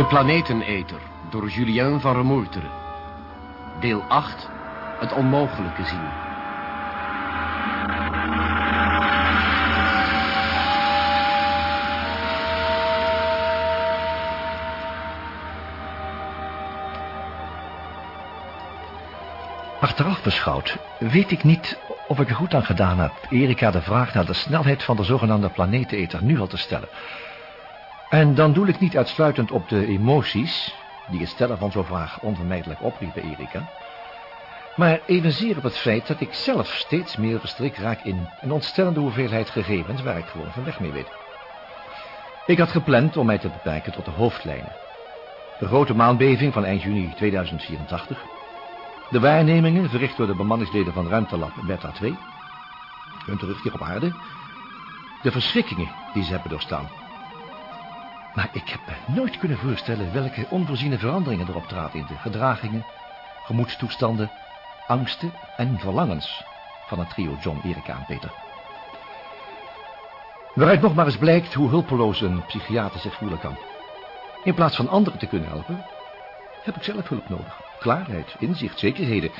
De Planeteneter door Julien van Remoerteren. Deel 8. Het onmogelijke zien. Achteraf beschouwd weet ik niet of ik er goed aan gedaan heb Erika de vraag naar de snelheid van de zogenaamde planeteneter nu al te stellen. En dan doe ik niet uitsluitend op de emoties, die het stellen van zo'n vraag onvermijdelijk opriepen Erika, maar evenzeer op het feit dat ik zelf steeds meer verstrikt raak in een ontstellende hoeveelheid gegevens waar ik gewoon van weg mee weet. Ik had gepland om mij te beperken tot de hoofdlijnen. De grote maanbeving van eind juni 2084, de waarnemingen verricht door de bemanningsleden van ruimtelab Beta 2, hun terugkeer op aarde, de verschrikkingen die ze hebben doorstaan. Maar ik heb me nooit kunnen voorstellen welke onvoorziene veranderingen erop traden in de gedragingen, gemoedstoestanden, angsten en verlangens van het trio John, Erika en Peter. Waaruit nog maar eens blijkt hoe hulpeloos een psychiater zich voelen kan. In plaats van anderen te kunnen helpen, heb ik zelf hulp nodig. Klaarheid, inzicht, zekerheden.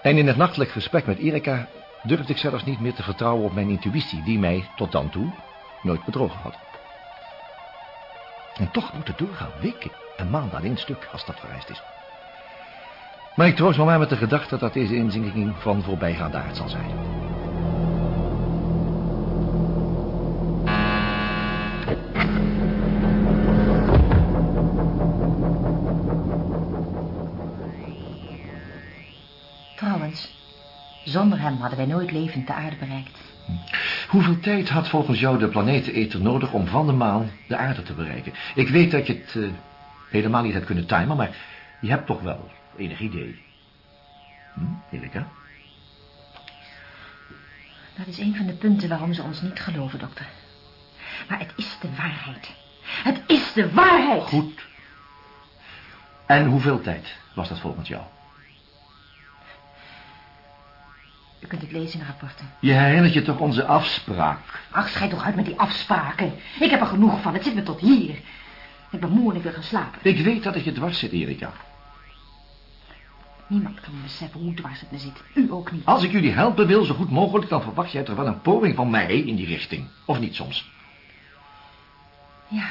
En in het nachtelijk gesprek met Erika durfde ik zelfs niet meer te vertrouwen op mijn intuïtie, die mij tot dan toe nooit bedrogen had. En toch moet het doorgaan, weken en maanden aan één stuk, als dat vereist is. Maar ik troost me maar met de gedachte dat deze inzinking van voorbijgaande aard zal zijn. Trouwens, zonder hem hadden wij nooit levend de aarde bereikt. Hoeveel tijd had volgens jou de planeteneter nodig om van de maan de aarde te bereiken? Ik weet dat je het eh, helemaal niet hebt kunnen timen, maar je hebt toch wel enig idee. Hm, Erika? Dat is een van de punten waarom ze ons niet geloven, dokter. Maar het is de waarheid. Het is de waarheid! Goed. En hoeveel tijd was dat volgens jou? U kunt het lezen in de rapporten. Je herinnert je toch onze afspraak? Ach, schijt toch uit met die afspraken. Ik heb er genoeg van. Het zit me tot hier. Ik ben moe en ik wil gaan slapen. Ik weet dat het je dwars zit, Erika. Niemand kan me beseffen hoe dwars het me zit. U ook niet. Als ik jullie helpen wil, zo goed mogelijk, dan verwacht jij toch wel een poging van mij in die richting. Of niet soms? Ja,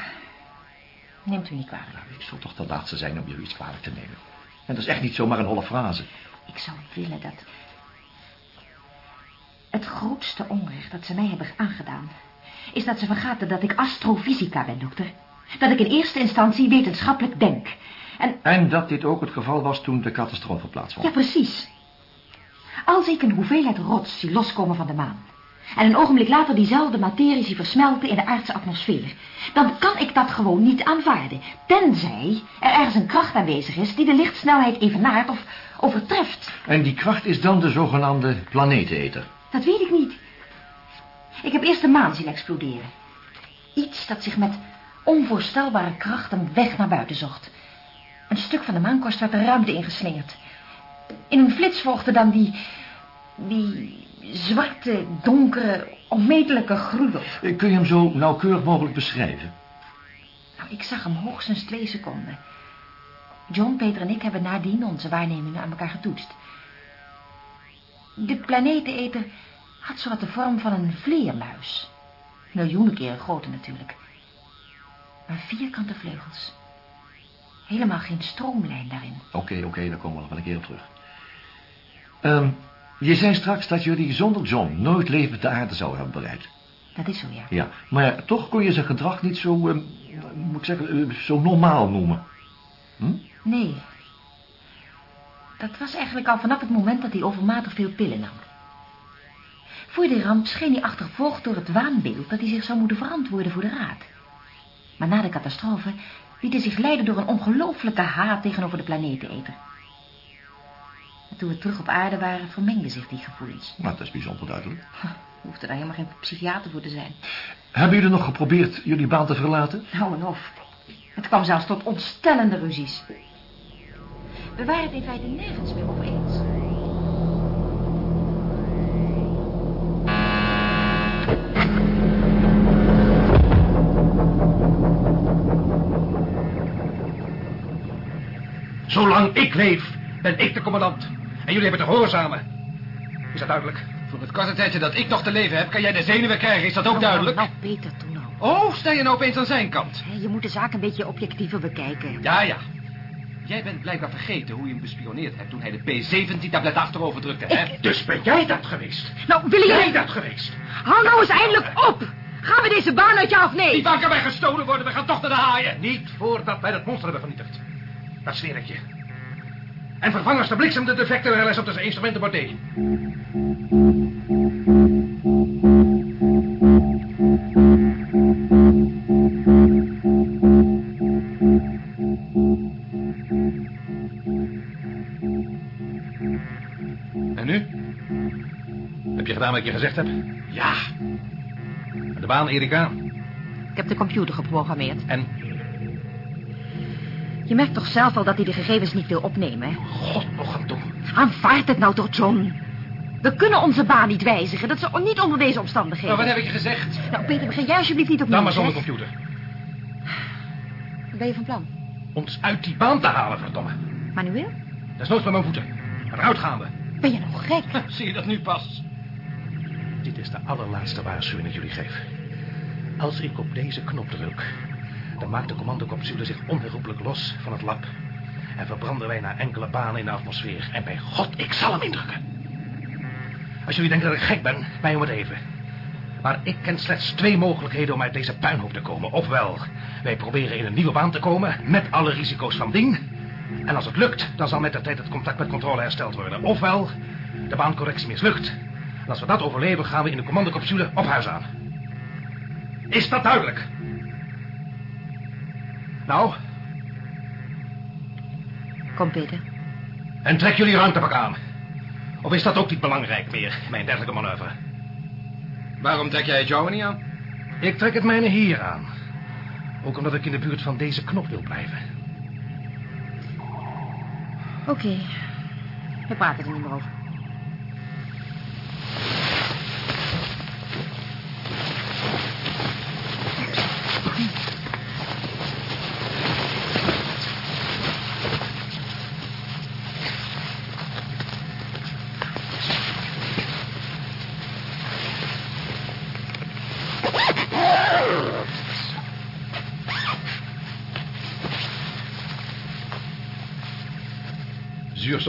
neemt u niet kwalijk. Nou, ik zal toch de laatste zijn om jullie iets kwalijk te nemen. En dat is echt niet zomaar een holle frase. Ik zou willen dat... Het grootste onrecht dat ze mij hebben aangedaan... is dat ze vergaten dat ik astrofysica ben, dokter. Dat ik in eerste instantie wetenschappelijk denk. En... En dat dit ook het geval was toen de catastrofe plaatsvond. Ja, precies. Als ik een hoeveelheid rots zie loskomen van de maan... en een ogenblik later diezelfde materie zie versmelten in de aardse atmosfeer... dan kan ik dat gewoon niet aanvaarden. Tenzij er ergens een kracht aanwezig is die de lichtsnelheid evenaart of overtreft. En die kracht is dan de zogenaamde planeteneter. Dat weet ik niet. Ik heb eerst de maan zien exploderen. Iets dat zich met onvoorstelbare kracht een weg naar buiten zocht. Een stuk van de maankorst werd de ruimte ingeslingerd. In een flits volgde dan die... die zwarte, donkere, onmetelijke gruwel. Kun je hem zo nauwkeurig mogelijk beschrijven? Nou, ik zag hem hoogstens twee seconden. John, Peter en ik hebben nadien onze waarnemingen aan elkaar getoetst. De planeteneter had zowat de vorm van een vleermuis. Miljoenen keren groter natuurlijk. Maar vierkante vleugels. Helemaal geen stroomlijn daarin. Oké, oké, daar komen we nog wel een keer op terug. Ehm, je zei straks dat jullie zonder John nooit levend de aarde zouden hebben bereikt. Dat is zo, ja. Ja, maar toch kon je zijn gedrag niet zo, ehm, moet ik zeggen, eh, zo normaal noemen. Hm? Nee. Dat was eigenlijk al vanaf het moment dat hij overmatig veel pillen nam. Voor de ramp scheen hij achtervolgd door het waanbeeld dat hij zich zou moeten verantwoorden voor de raad. Maar na de catastrofe liet hij zich leiden door een ongelooflijke haat tegenover de planeteneter. En toen we terug op aarde waren, vermengden zich die gevoelens. Nou, dat is bijzonder duidelijk. Hoefde daar helemaal geen psychiater voor te zijn. Hebben jullie nog geprobeerd jullie baan te verlaten? Nou en of. Het kwam zelfs tot ontstellende ruzies. We waren het in feite nergens meer over eens. Zolang ik leef, ben ik de commandant. En jullie hebben te gehoorzamen. Is dat duidelijk? Voor het korte tijdje dat ik nog te leven heb, kan jij de zenuwen krijgen. Is dat ook duidelijk? Nou, Peter, toen nou. Oh, sta je nou opeens aan zijn kant? Je moet de zaak een beetje objectiever bekijken. Ja, ja. Jij bent blijkbaar vergeten hoe je hem bespioneerd hebt toen hij de P-17-tablet achterover drukte, hè? Dus ben jij dat geweest? Nou, wil Jij je... dat geweest? Hou nou eens eindelijk op! Gaan we deze baan uit je af? Nee. Die bank kan mij gestolen worden, we gaan toch naar de haaien. Niet voordat wij dat monster hebben vernietigd. Dat zweer ik je. En vervang als de bliksem de defecten wel eens op de instrumentenbord D. En nu? Heb je gedaan wat ik je gezegd heb? Ja. En de baan, Erika? Ik heb de computer geprogrammeerd. En Je merkt toch zelf al dat hij de gegevens niet wil opnemen, hè? God nog aan toe. Aanvaard het nou toch, John? We kunnen onze baan niet wijzigen. Dat is niet onder deze omstandigheden. Maar wat heb ik je gezegd? Nou, Peter, begin jij alsjeblieft niet opnieuw. Dan maar zonder hè? computer. Wat ben je van plan? Ons uit die baan te halen, verdomme. Manueel? Dat is nooit met mijn voeten. Eruit gaan we. Ben je nog gek? Zie je dat nu pas? Dit is de allerlaatste waarschuwing die ik jullie geef. Als ik op deze knop druk, dan maakt de commandocapsule zich onherroepelijk los van het lab. En verbranden wij naar enkele banen in de atmosfeer. En bij God, ik zal hem indrukken. Als jullie denken dat ik gek ben, mij om het even. Maar ik ken slechts twee mogelijkheden om uit deze puinhoop te komen. Ofwel, wij proberen in een nieuwe baan te komen, met alle risico's van dien. En als het lukt, dan zal met de tijd het contact met controle hersteld worden. Ofwel, de baancorrectie mislukt. En als we dat overleven, gaan we in de commandocapsule op huis aan. Is dat duidelijk? Nou, Kom, Peter. en trek jullie ruimtepak aan. Of is dat ook niet belangrijk meer, mijn dergelijke manoeuvre? Waarom trek jij het jouwe niet aan? Ik trek het mijne hier aan. Ook omdat ik in de buurt van deze knop wil blijven. Oké. We praten er niet meer over.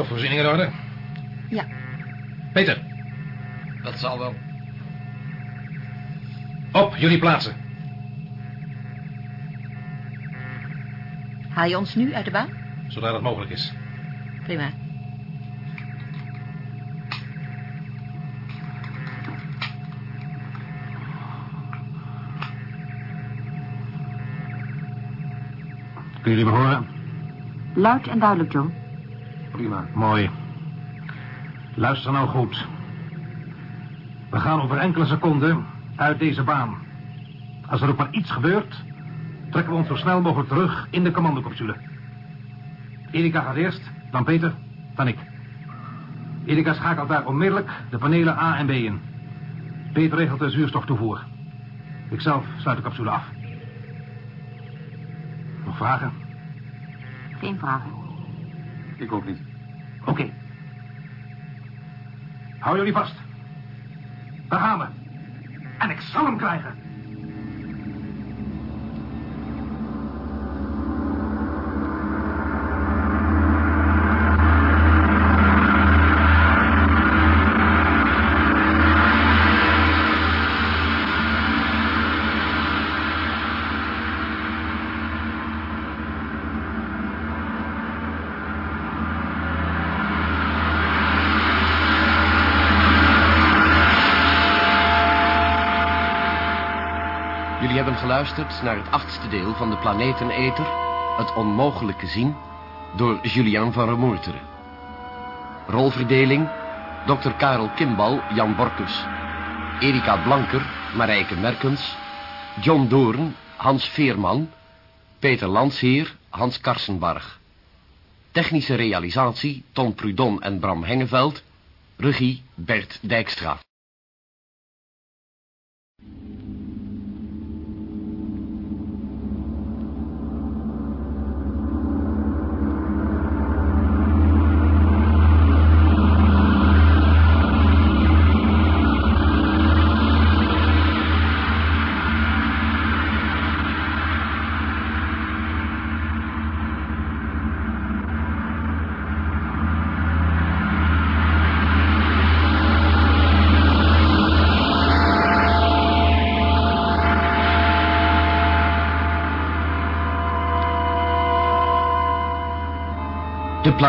Zuurstofvoorziening in orde? Ja. Peter, Dat zal wel. op, jullie plaatsen. Haal je ons nu uit de baan? Zodra dat mogelijk is. Prima. Kunnen jullie me horen? Luid en duidelijk, John. Prima. Mooi. Luister nou goed. We gaan over enkele seconden uit deze baan. Als er ook maar iets gebeurt, trekken we ons zo snel mogelijk terug in de commandocapsule. Erika gaat eerst, dan Peter, dan ik. Erika schakelt daar onmiddellijk de panelen A en B in. Peter regelt de zuurstoftoevoer. Ikzelf sluit de capsule af. Nog vragen? Geen vragen. Ik ook niet. Oké. Hou jullie vast. Daar gaan we. En ik zal hem krijgen. Jullie hebben geluisterd naar het achtste deel van de Planeteneter, Het Onmogelijke Zien, door Julien van Remoerteren. Rolverdeling, Dr. Karel Kimbal, Jan Borkus. Erika Blanker, Marijke Merkens. John Doorn, Hans Veerman. Peter Landsheer, Hans Karsenbarg. Technische realisatie, Ton Prudon en Bram Hengeveld. Regie, Bert Dijkstra.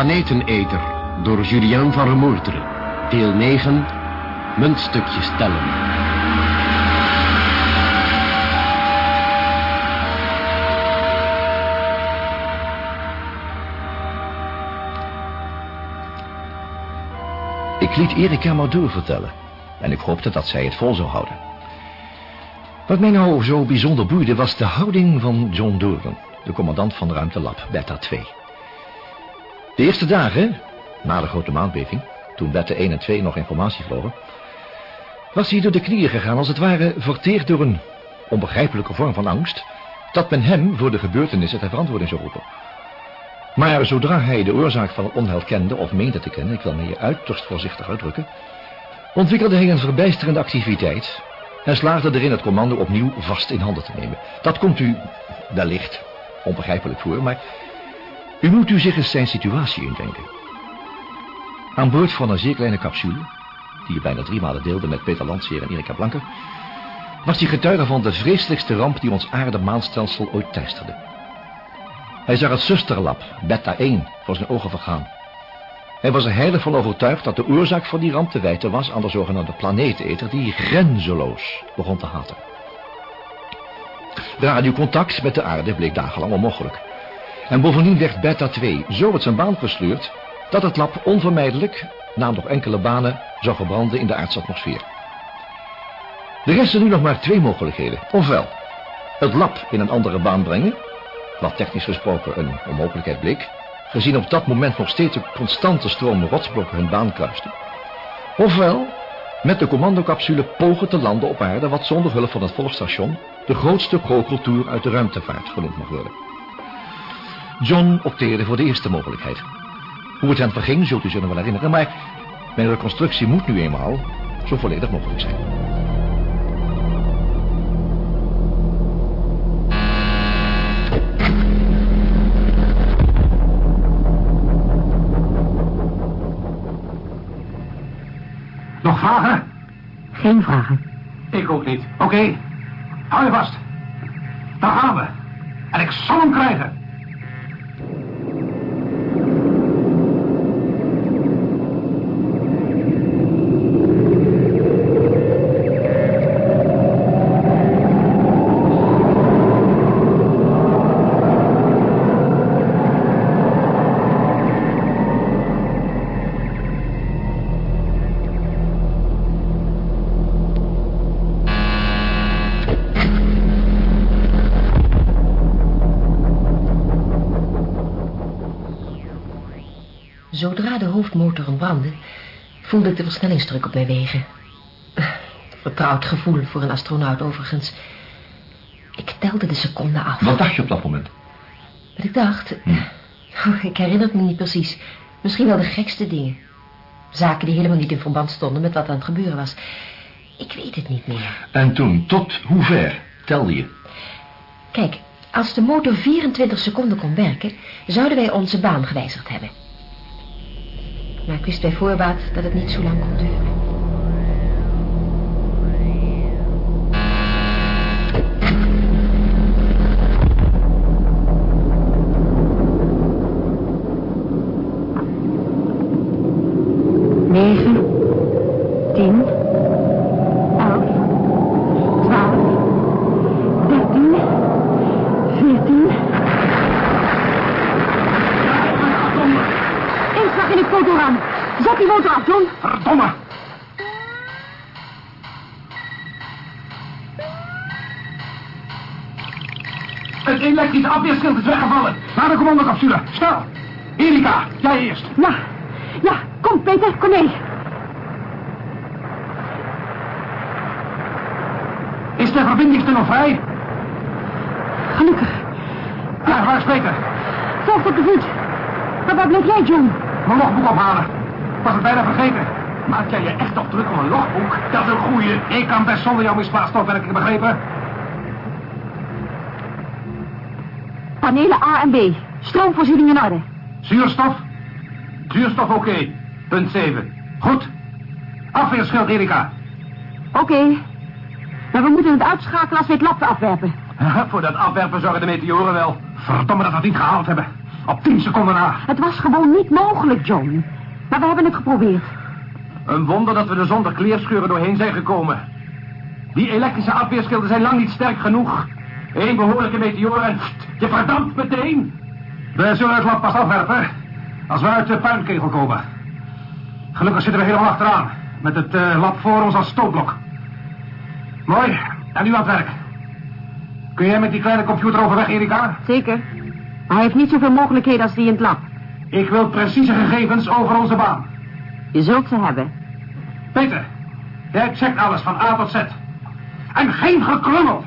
Planeteneter door Julien van Remoerteren. Deel 9. Muntstukjes tellen. Ik liet Erika maar doorvertellen. En ik hoopte dat zij het vol zou houden. Wat mij nou zo bijzonder boeide was de houding van John Dorgan, de commandant van ruimtelab Beta 2. De eerste dagen, na de grote maanbeving, toen Beta 1 en 2 nog informatie vlogen, was hij door de knieën gegaan als het ware verteerd door een onbegrijpelijke vorm van angst, dat men hem voor de gebeurtenissen ter verantwoording zou roepen. Maar zodra hij de oorzaak van het onheil kende, of meende te kennen, ik wil me hier uiterst voorzichtig uitdrukken, ontwikkelde hij een verbijsterende activiteit en slaagde erin het commando opnieuw vast in handen te nemen. Dat komt u wellicht onbegrijpelijk voor, maar u moet u zich eens zijn situatie indenken. Aan boord van een zeer kleine capsule, die hij bijna drie maanden deelde met Peter Landseer en Erika Blanke, was hij getuige van de vreselijkste ramp die ons aarde-maanstelsel ooit teisterde. Hij zag het zusterlab, Beta 1, voor zijn ogen vergaan. Hij was er heilig van overtuigd dat de oorzaak van die ramp te wijten was aan de zogenaamde planeeteter die grenzeloos begon te haten. Radiocontact met de aarde bleek dagenlang onmogelijk. En bovendien werd Beta 2 zo uit zijn baan gesleurd dat het lab onvermijdelijk, na nog enkele banen, zou verbranden in de aardse atmosfeer. Er resten nu nog maar twee mogelijkheden. Ofwel, het lab in een andere baan brengen, wat technisch gesproken een onmogelijkheid bleek, gezien op dat moment nog steeds een constante stroom rotsblokken hun baan kruisten. Ofwel, met de commandocapsule pogen te landen op aarde wat zonder hulp van het volgstation de grootste goocheltour uit de ruimtevaart genoemd mag worden. John opteerde voor de eerste mogelijkheid. Hoe het hem verging, zult u zich nog wel herinneren, maar mijn reconstructie moet nu eenmaal zo volledig mogelijk zijn. Nog vragen? Geen vragen. Ik ook niet. Oké. Hou je vast. Daar gaan we. En ik zal hem krijgen. Voelde ik de versnellingsdruk op mijn wegen. Vertrouwd gevoel voor een astronaut overigens. Ik telde de seconden af. Wat dacht je op dat moment? Wat ik dacht... Oh, ik herinner het me niet precies. Misschien wel de gekste dingen. Zaken die helemaal niet in verband stonden met wat aan het gebeuren was. Ik weet het niet meer. En toen, tot hoe ver telde je? Kijk, als de motor 24 seconden kon werken... zouden wij onze baan gewijzigd hebben. Maar ik wist bij voorbaat dat het niet zo lang kon duren. Zonder jou misplaatst heb ik begrepen. Panelen A en B. Stroomvoorziening in orde. Zuurstof? Zuurstof oké. Punt 7. Goed. Afweerschild, Erika. Oké. Maar we moeten het uitschakelen als we het lab afwerpen. Voor dat afwerpen zorgen de meteoren wel. Verdomme dat we het niet gehaald hebben. Op tien seconden na. Het was gewoon niet mogelijk, John. Maar we hebben het geprobeerd. Een wonder dat we er zonder kleerscheuren doorheen zijn gekomen. Die elektrische afweerschilden zijn lang niet sterk genoeg. Eén behoorlijke meteoor en pst, je verdampt meteen. We zullen het lab pas afwerpen als we uit de puinkegel komen. Gelukkig zitten we helemaal achteraan. Met het eh, lab voor ons als stootblok. Mooi. En nu aan het werk. Kun jij met die kleine computer overweg, Erika? Zeker. Maar hij heeft niet zoveel mogelijkheden als die in het lab. Ik wil precieze gegevens over onze baan. Je zult ze hebben. Peter, jij checkt alles van A tot Z. En geen geklummel.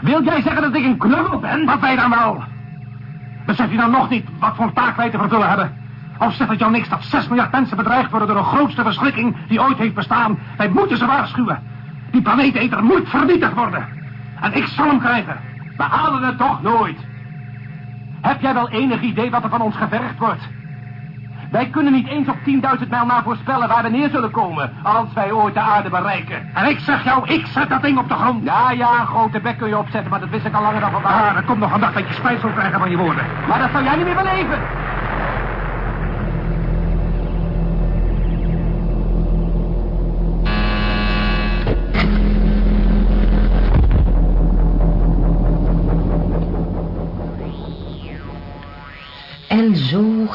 Wil jij zeggen dat ik een knummel ben? Wat wij dan wel? Besef je dan nog niet wat voor taak wij te vervullen hebben? Of zegt het jou niks dat 6 miljard mensen bedreigd worden door de grootste verschrikking die ooit heeft bestaan? Wij moeten ze waarschuwen. Die planeeteter moet vernietigd worden. En ik zal hem krijgen. We halen het toch nooit. Heb jij wel enig idee wat er van ons gevergd wordt? Wij kunnen niet eens op 10.000 mijl na voorspellen waar we neer zullen komen... als wij ooit de aarde bereiken. En ik zeg jou, ik zet dat ding op de grond. Ja, ja, een grote bek kun je opzetten, maar dat wist ik al langer dan vandaag. Ah, er komt nog een dag dat je spijt zult krijgen van je woorden. Maar dat zou jij niet meer beleven.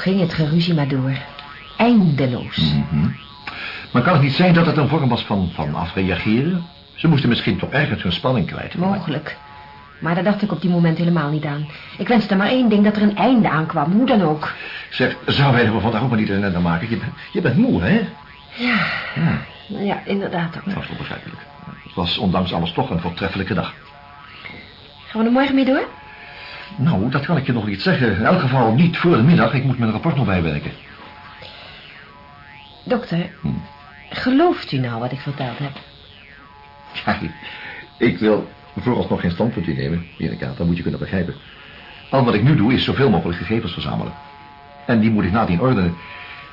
Ging het geruzie maar door. Eindeloos. Maar kan het niet zijn dat het een vorm was van, van afreageren? Ze moesten misschien toch ergens hun spanning kwijt. Mogelijk. Maar daar dacht ik op die moment helemaal niet aan. Ik wenste maar één ding, dat er een einde aankwam, hoe dan ook. Zeg, zou wij er vandaag ook maar niet een maken? Je, bent- je bent moe, hè? Ja, Ja, ja inderdaad ook. dat was wel begrijpelijk. Het was ondanks alles toch een voortreffelijke dag. Gaan we er morgen mee door? Nou, dat kan ik je nog niet zeggen. In elk geval niet voor de middag. Ik moet mijn rapport nog bijwerken. Dokter, gelooft u nou wat ik verteld heb? Ja, ik wil vooralsnog geen standpunt innemen, Erika. Dat moet je kunnen begrijpen. Al wat ik nu doe is zoveel mogelijk gegevens verzamelen. En die moet ik nadien ordenen.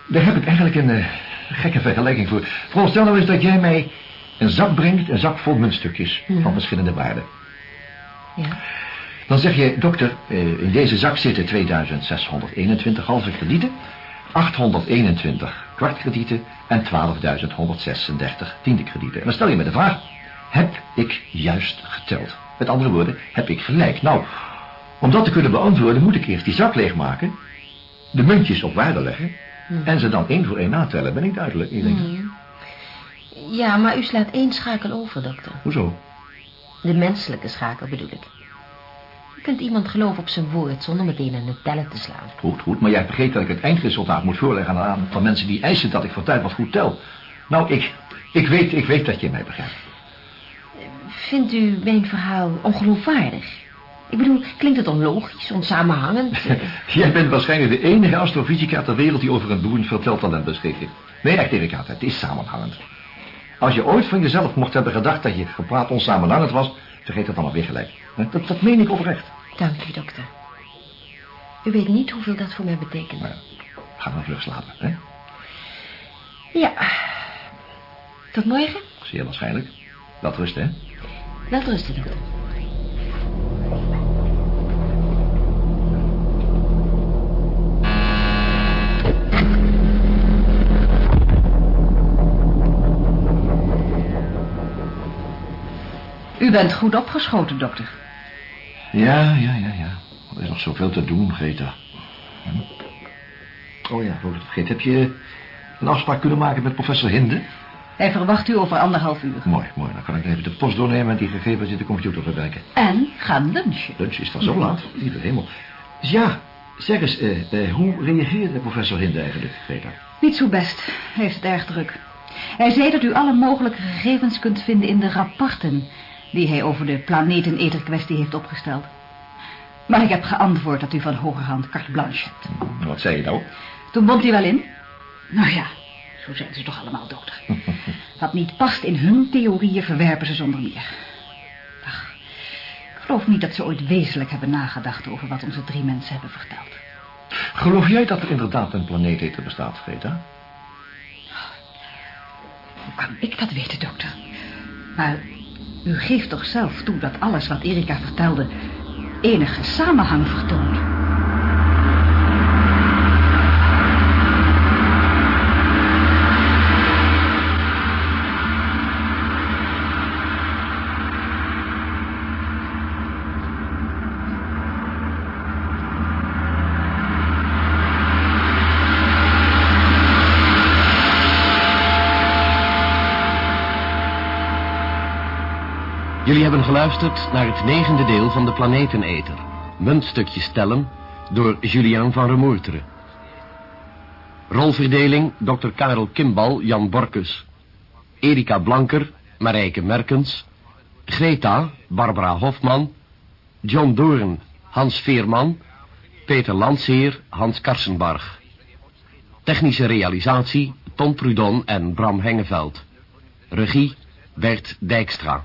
Daar heb ik eigenlijk een eh, gekke vergelijking voor. Veronderstel nou eens dat jij mij een zak brengt, een zak vol muntstukjes van verschillende waarden. Ja. Dan zeg je, dokter, eh, in deze zak zitten 2621 halve kredieten, 821 kwartkredieten en 12.136 tiende kredieten. En dan stel je me de vraag, heb ik juist geteld? Met andere woorden, heb ik gelijk? Nou, om dat te kunnen beantwoorden moet ik eerst die zak leegmaken, de muntjes op waarde leggen en ze dan één voor één natellen. Ben ik duidelijk, Erika? Ja, maar u slaat één schakel over, dokter. Hoezo? De menselijke schakel bedoel ik. Kunt iemand geloven op zijn woord zonder meteen aan het tellen te slaan. Goed, goed, maar jij vergeet dat ik het eindresultaat moet voorleggen aan een aantal mensen die eisen dat ik voor tijd wat goed tel. Nou, ik, ik, weet, ik weet dat je mij begrijpt. Vindt u mijn verhaal ongeloofwaardig? Ik bedoel, klinkt het onlogisch, onsamenhangend? Jij bent waarschijnlijk de enige astrofysica ter wereld die over een boeiend verteltalent beschikt. Nee, echt Erika, het is samenhangend. Als je ooit van jezelf mocht hebben gedacht dat je gepraat onsamenhangend was, vergeet het dan weer gelijk. Dat, dat meen ik oprecht. Dank u, dokter. U weet niet hoeveel dat voor mij betekent. Nou ga dan vlug slapen, hè? Ja. Tot morgen. Zeer waarschijnlijk. Wel rusten, hè? Wel rusten, dokter. U bent goed opgeschoten, dokter. Ja, ja, ja, ja. Er is nog zoveel te doen, Greta. Hm. Oh ja, voor ik het vergeet. Heb je een afspraak kunnen maken met professor Hinde? Hij verwacht u over anderhalf uur. Mooi, mooi. Dan kan ik even de post doornemen en die gegevens in de computer verwerken. En gaan lunchen. Lunch is dan zo laat. Lieve hemel. Dus ja, zeg eens, eh, eh, hoe reageerde professor Hinde eigenlijk, Greta? Niet zo best. Hij heeft het erg druk. Hij zei dat u alle mogelijke gegevens kunt vinden in de rapporten... die hij over de planeteneter-kwestie heeft opgesteld. Maar ik heb geantwoord dat u van hogerhand carte blanche hebt. Wat zei je nou? Toen bond hij wel in. Nou ja, zo zijn ze toch allemaal, dokter. Wat niet past in hun theorieën verwerpen ze zonder meer. Ach, ik geloof niet dat ze ooit wezenlijk hebben nagedacht... over wat onze drie mensen hebben verteld. Geloof jij dat er inderdaad een planeeteter bestaat, Greta? Hoe kan ik dat weten, dokter? Maar u geeft toch zelf toe dat alles wat Erika vertelde... enige samenhang vertoont? Jullie hebben geluisterd naar het negende deel van de Planeteneter. Muntstukjes tellen door Julian van Remoerteren. Rolverdeling Dr. Karel Kimbal, Jan Borkus. Erika Blanker, Marijke Merkens. Greta, Barbara Hofman. John Doorn, Hans Veerman. Peter Landsheer, Hans Karsenbarg. Technische realisatie, Tom Prudon en Bram Hengeveld. Regie, Bert Dijkstra.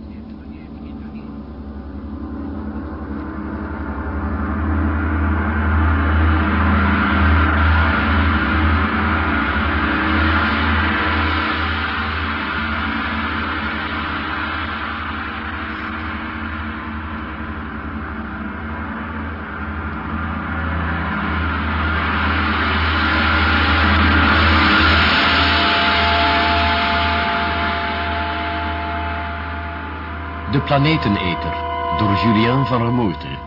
Planeteneter door Julien van Remoerteren.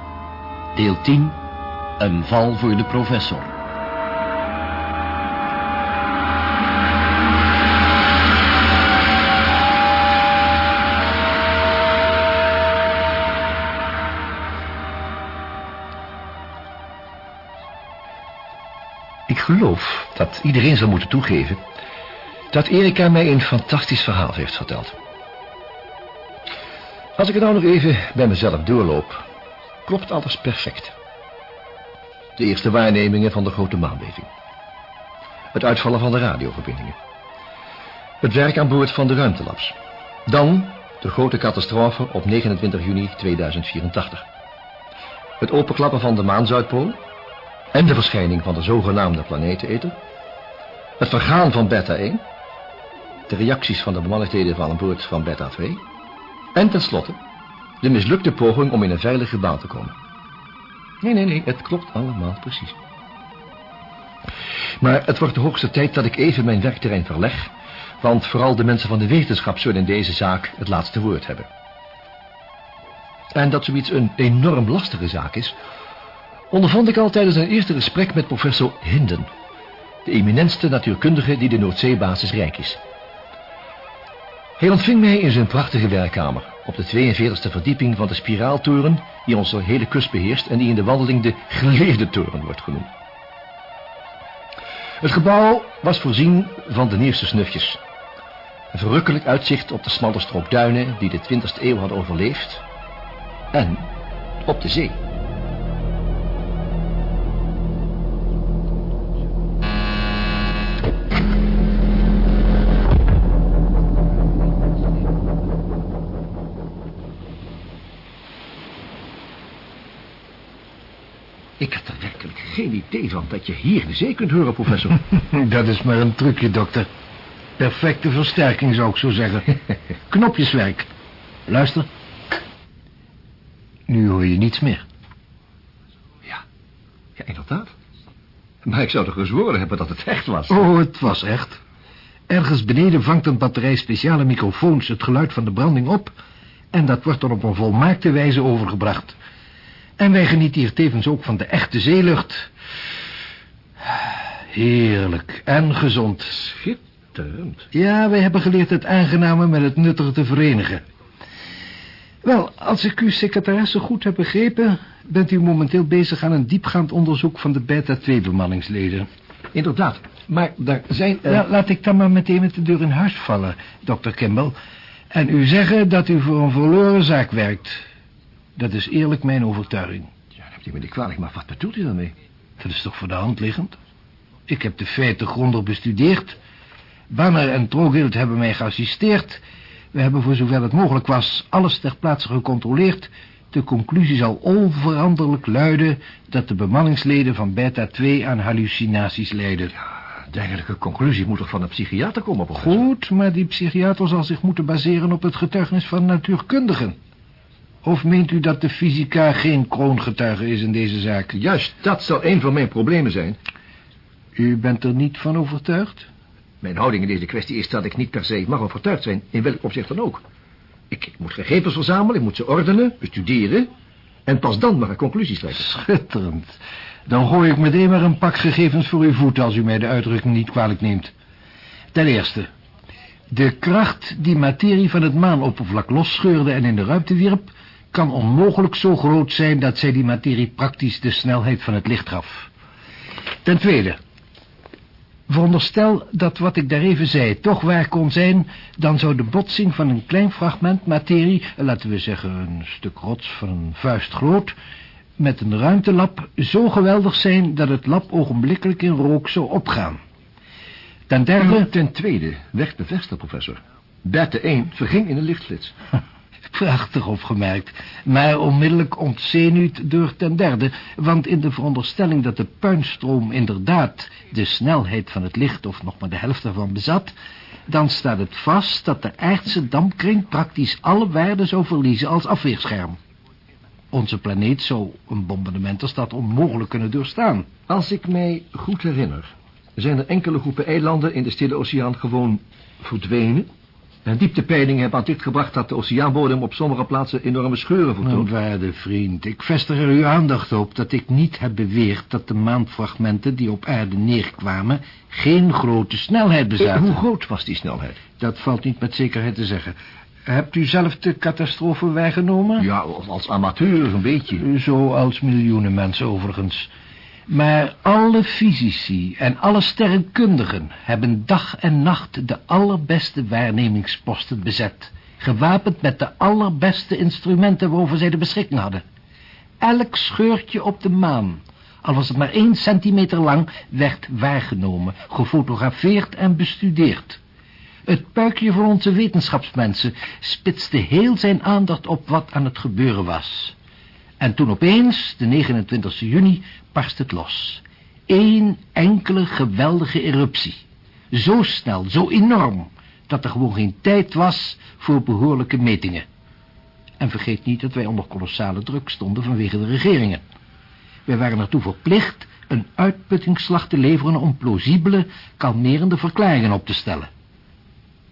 Deel 10. Een val voor de professor. Ik geloof dat iedereen zal moeten toegeven... dat Erika mij een fantastisch verhaal heeft verteld. Als ik het nou nog even bij mezelf doorloop... klopt alles perfect. De eerste waarnemingen van de grote maanbeving. Het uitvallen van de radioverbindingen. Het werk aan boord van de ruimtelabs. Dan de grote catastrofe op 29 juni 2084. Het openklappen van de maan-Zuidpool... en de verschijning van de zogenaamde planeteneter... het vergaan van Beta 1... de reacties van de bemanningsleden van aan boord van Beta 2... en tenslotte de mislukte poging om in een veilige baan te komen. Nee, nee, nee, het klopt allemaal precies. Maar het wordt de hoogste tijd dat ik even mijn werkterrein verleg... want vooral de mensen van de wetenschap zullen in deze zaak het laatste woord hebben. En dat zoiets een enorm lastige zaak is... ondervond ik al tijdens een eerste gesprek met professor Hinden... de eminentste natuurkundige die de Noordzeebasis rijk is. Hij ontving mij in zijn prachtige werkkamer... op de 42e verdieping van de spiraaltoren... die onze hele kust beheerst... en die in de wandeling de geleerde toren wordt genoemd. Het gebouw was voorzien van de nieuwste snufjes. Een verrukkelijk uitzicht op de smalle strook duinen... die de 20e eeuw had overleefd... en op de zee. Ik had er werkelijk geen idee van dat je hier de zee kunt horen, professor. Dat is maar een trucje, dokter. Perfecte versterking, zou ik zo zeggen. Knopjeswerk. Luister. Nu hoor je niets meer. Ja, ja, inderdaad. Maar ik zou toch gezworen hebben dat het echt was. Oh, het was echt. Ergens beneden vangt een batterij speciale microfoons het geluid van de branding op... en dat wordt dan op een volmaakte wijze overgebracht. En wij genieten hier tevens ook van de echte zeelucht. Heerlijk en gezond. Schitterend. Ja, wij hebben geleerd het aangename met het nuttige te verenigen. Wel, als ik uw secretaresse goed heb begrepen... bent u momenteel bezig aan een diepgaand onderzoek van de Beta-2-bemanningsleden. Inderdaad. Maar daar zijn... Ja, laat ik dan maar meteen met de deur in huis vallen, dokter Kimball. En u zeggen dat u voor een verloren zaak werkt. Dat is eerlijk mijn overtuiging. Ja, hebt u me niet kwalijk, maar wat bedoelt u daarmee? Dat is toch voor de hand liggend? Ik heb de feiten grondig bestudeerd. Banner en Trogild hebben mij geassisteerd. We hebben voor zover het mogelijk was alles ter plaatse gecontroleerd. De conclusie zal onveranderlijk luiden dat de bemanningsleden van Beta 2 aan hallucinaties lijden. De eigenlijke conclusie moet toch van een psychiater komen, professor? Goed, maar die psychiater zal zich moeten baseren op het getuigenis van natuurkundigen. Of meent u dat de fysica geen kroongetuige is in deze zaak? Juist, dat zal een van mijn problemen zijn. U bent er niet van overtuigd? Mijn houding in deze kwestie is dat ik niet per se mag overtuigd zijn, in welk opzicht dan ook. Ik, ik moet gegevens verzamelen, ik moet ze ordenen, bestuderen... en pas dan mag ik conclusies trekken. Schitterend. Dan gooi ik meteen maar een pak gegevens voor uw voeten... als u mij de uitdrukking niet kwalijk neemt. Ten eerste, De kracht die materie van het maanoppervlak losscheurde en in de ruimte wierp... kan onmogelijk zo groot zijn dat zij die materie praktisch de snelheid van het licht gaf. Ten tweede, Veronderstel dat wat ik daar even zei toch waar kon zijn... dan zou de botsing van een klein fragment materie... laten we zeggen een stuk rots van een vuist groot... met een ruimtelab zo geweldig zijn... dat het lab ogenblikkelijk in rook zou opgaan. Ten derde... Ten tweede, werd bevestigd, professor. Berte 1 verging in een lichtflits. Prachtig opgemerkt, maar onmiddellijk ontzenuwd door ten derde, want in de veronderstelling dat de puinstroom inderdaad de snelheid van het licht of nog maar de helft daarvan bezat, dan staat het vast dat de aardse dampkring praktisch alle waarden zou verliezen als afweerscherm. Onze planeet zou een bombardement als dat onmogelijk kunnen doorstaan. Als ik mij goed herinner, zijn er enkele groepen eilanden in de Stille Oceaan gewoon verdwenen en dieptepeilingen hebben aan dit gebracht dat de oceaanbodem op sommige plaatsen enorme scheuren vertoont. Mijn waarde vriend, ik vestig er uw aandacht op dat ik niet heb beweerd dat de maanfragmenten die op aarde neerkwamen geen grote snelheid bezaten. Hoe groot was die snelheid? Dat valt niet met zekerheid te zeggen. Hebt u zelf de catastrofe waargenomen? Ja, als amateur een beetje. Zo als miljoenen mensen overigens. Maar alle fysici en alle sterrenkundigen hebben dag en nacht de allerbeste waarnemingsposten bezet, gewapend met de allerbeste instrumenten waarover zij de beschikking hadden. Elk scheurtje op de maan, al was het maar één centimeter lang, werd waargenomen, gefotografeerd en bestudeerd. Het puikje van onze wetenschapsmensen spitste heel zijn aandacht op wat aan het gebeuren was. En toen opeens, de 29 juni, barst het los. Eén enkele geweldige eruptie. Zo snel, zo enorm, dat er gewoon geen tijd was voor behoorlijke metingen. En vergeet niet dat wij onder kolossale druk stonden vanwege de regeringen. Wij waren ertoe verplicht een uitputtingsslag te leveren om plausibele, kalmerende verklaringen op te stellen.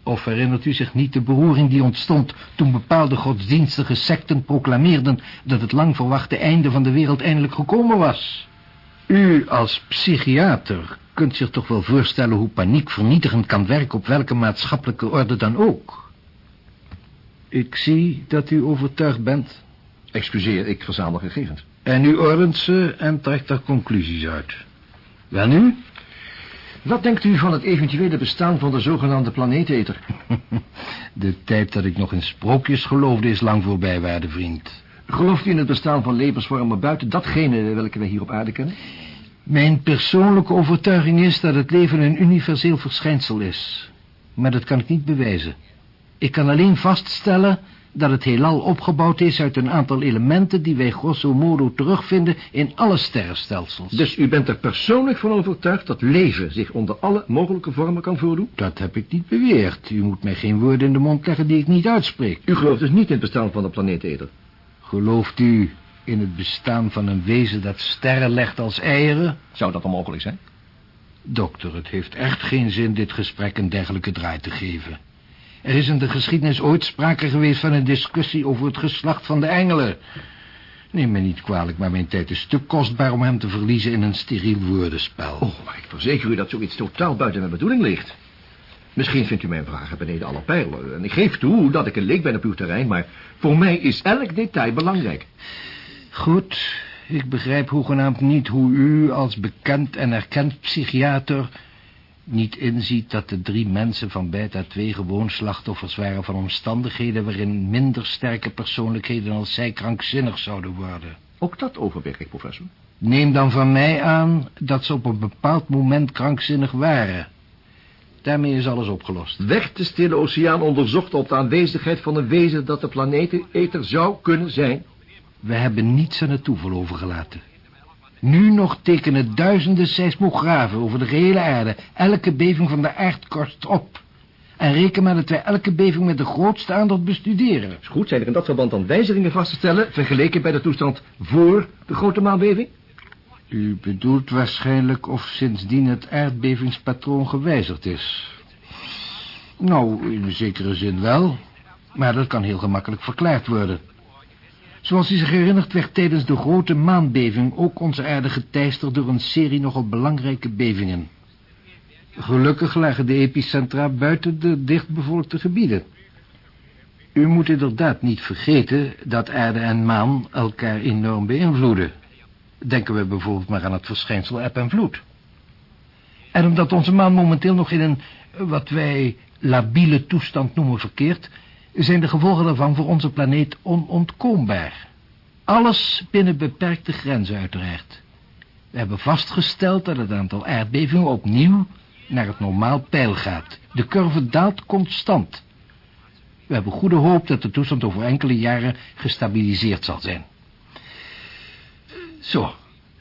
Of herinnert u zich niet de beroering die ontstond toen bepaalde godsdienstige secten proclameerden dat het lang verwachte einde van de wereld eindelijk gekomen was? U als psychiater kunt zich toch wel voorstellen hoe paniek vernietigend kan werken op welke maatschappelijke orde dan ook. Ik zie dat u overtuigd bent. Excuseer, ik verzamel gegevens. En u ordent ze en trekt er conclusies uit. Wel nu? Wat denkt u van het eventuele bestaan van de zogenaamde planeeteter? De tijd dat ik nog in sprookjes geloofde is lang voorbij, waarde vriend. Gelooft u in het bestaan van levensvormen buiten datgene welke wij hier op aarde kennen? Mijn persoonlijke overtuiging is dat het leven een universeel verschijnsel is. Maar dat kan ik niet bewijzen. Ik kan alleen vaststellen dat het heelal opgebouwd is uit een aantal elementen... die wij grosso modo terugvinden in alle sterrenstelsels. Dus u bent er persoonlijk van overtuigd dat leven zich onder alle mogelijke vormen kan voordoen? Dat heb ik niet beweerd. U moet mij geen woorden in de mond leggen die ik niet uitspreek. U gelooft dus niet in het bestaan van de planeeteter? Gelooft u in het bestaan van een wezen dat sterren legt als eieren? Zou dat onmogelijk zijn? Dokter, het heeft echt geen zin dit gesprek een dergelijke draai te geven. Er is in de geschiedenis ooit sprake geweest van een discussie over het geslacht van de engelen. Neem me niet kwalijk, maar mijn tijd is te kostbaar om hem te verliezen in een steriel woordenspel. Oh, maar ik verzeker u dat zoiets totaal buiten mijn bedoeling ligt. Misschien vindt u mijn vragen beneden alle pijlen. En ik geef toe dat ik een leek ben op uw terrein, maar voor mij is elk detail belangrijk. Goed, ik begrijp hoegenaamd niet hoe u als bekend en erkend psychiater niet inziet dat de drie mensen van Beta 2 gewoon slachtoffers waren van omstandigheden waarin minder sterke persoonlijkheden als zij krankzinnig zouden worden. Ook dat overweeg ik, professor. Neem dan van mij aan dat ze op een bepaald moment krankzinnig waren. Daarmee is alles opgelost. Werd de Stille Oceaan onderzocht op de aanwezigheid van een wezen dat de planeteneter zou kunnen zijn? We hebben niets aan het toeval overgelaten. Nu nog tekenen duizenden seismografen over de gehele aarde elke beving van de aardkorst op. En reken maar dat wij elke beving met de grootste aandacht bestuderen. Is goed, zijn er in dat verband dan wijzigingen vast te stellen... vergeleken bij de toestand voor de grote maanbeving? U bedoelt waarschijnlijk of sindsdien het aardbevingspatroon gewijzigd is. Nou, in een zekere zin wel. Maar dat kan heel gemakkelijk verklaard worden. Zoals u zich herinnert werd tijdens de grote maanbeving ook onze aarde geteisterd door een serie nogal belangrijke bevingen. Gelukkig lagen de epicentra buiten de dichtbevolkte gebieden. U moet inderdaad niet vergeten dat aarde en maan elkaar enorm beïnvloeden. Denken we bijvoorbeeld maar aan het verschijnsel eb en vloed. En omdat onze maan momenteel nog in een, wat wij labiele toestand noemen verkeerd... zijn de gevolgen daarvan voor onze planeet onontkoombaar. Alles binnen beperkte grenzen uiteraard. We hebben vastgesteld dat het aantal aardbevingen opnieuw naar het normaal peil gaat. De curve daalt constant. We hebben goede hoop dat de toestand over enkele jaren gestabiliseerd zal zijn. Zo,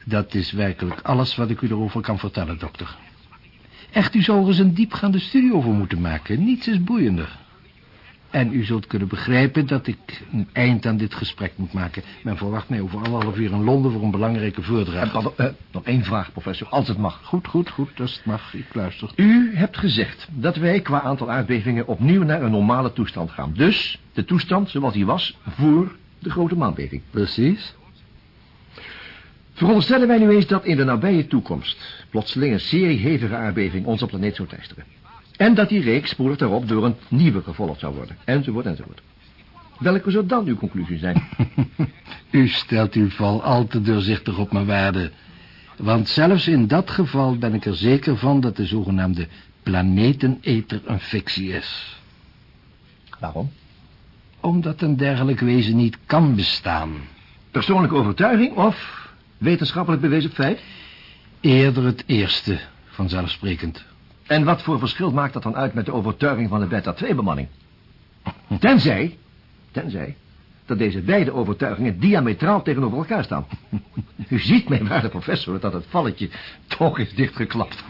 dat is werkelijk alles wat ik u erover kan vertellen, dokter. Echt, u zou er eens een diepgaande studie over moeten maken. Niets is boeiender. En u zult kunnen begrijpen dat ik een eind aan dit gesprek moet maken. Men verwacht mij over anderhalf uur in Londen voor een belangrijke voordracht. Uh, uh, nog één vraag, professor, als het mag. Goed, goed, goed, als het mag. Ik luister. U hebt gezegd dat wij qua aantal aardbevingen opnieuw naar een normale toestand gaan. Dus de toestand zoals die was voor de grote maanbeving. Precies. Veronderstellen wij nu eens dat in de nabije toekomst... plotseling een zeer hevige aardbeving onze planeet zou teisteren. En dat die reeks spoedig daarop door een nieuwe gevolgd zou worden. Enzovoort, enzovoort. Welke zou dan uw conclusie zijn? u stelt uw val al te doorzichtig op mijn waarde. Want zelfs in dat geval ben ik er zeker van dat de zogenaamde planeteneter een fictie is. Waarom? Omdat een dergelijk wezen niet kan bestaan. Persoonlijke overtuiging of wetenschappelijk bewezen feit? Eerder het eerste, vanzelfsprekend. En wat voor verschil maakt dat dan uit met de overtuiging van de beta-2-bemanning? Tenzij, tenzij, dat deze beide overtuigingen diametraal tegenover elkaar staan. U ziet, mijn waarde professor, dat het valletje toch is dichtgeklapt.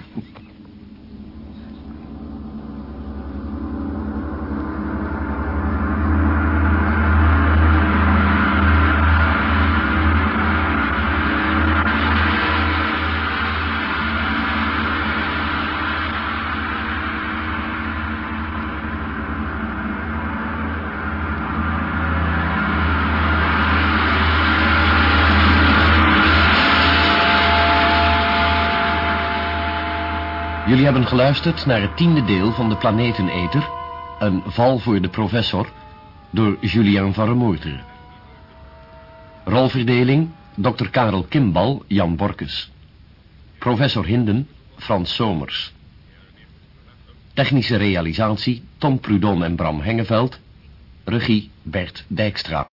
Jullie hebben geluisterd naar het tiende deel van de Planeteneter... Een val voor de professor... door Julien van Remoerter. Rolverdeling... Dr. Karel Kimbal, Jan Borkes. Professor Hinden, Frans Somers. Technische realisatie, Tom Prudon en Bram Hengeveld. Regie, Bert Dijkstra.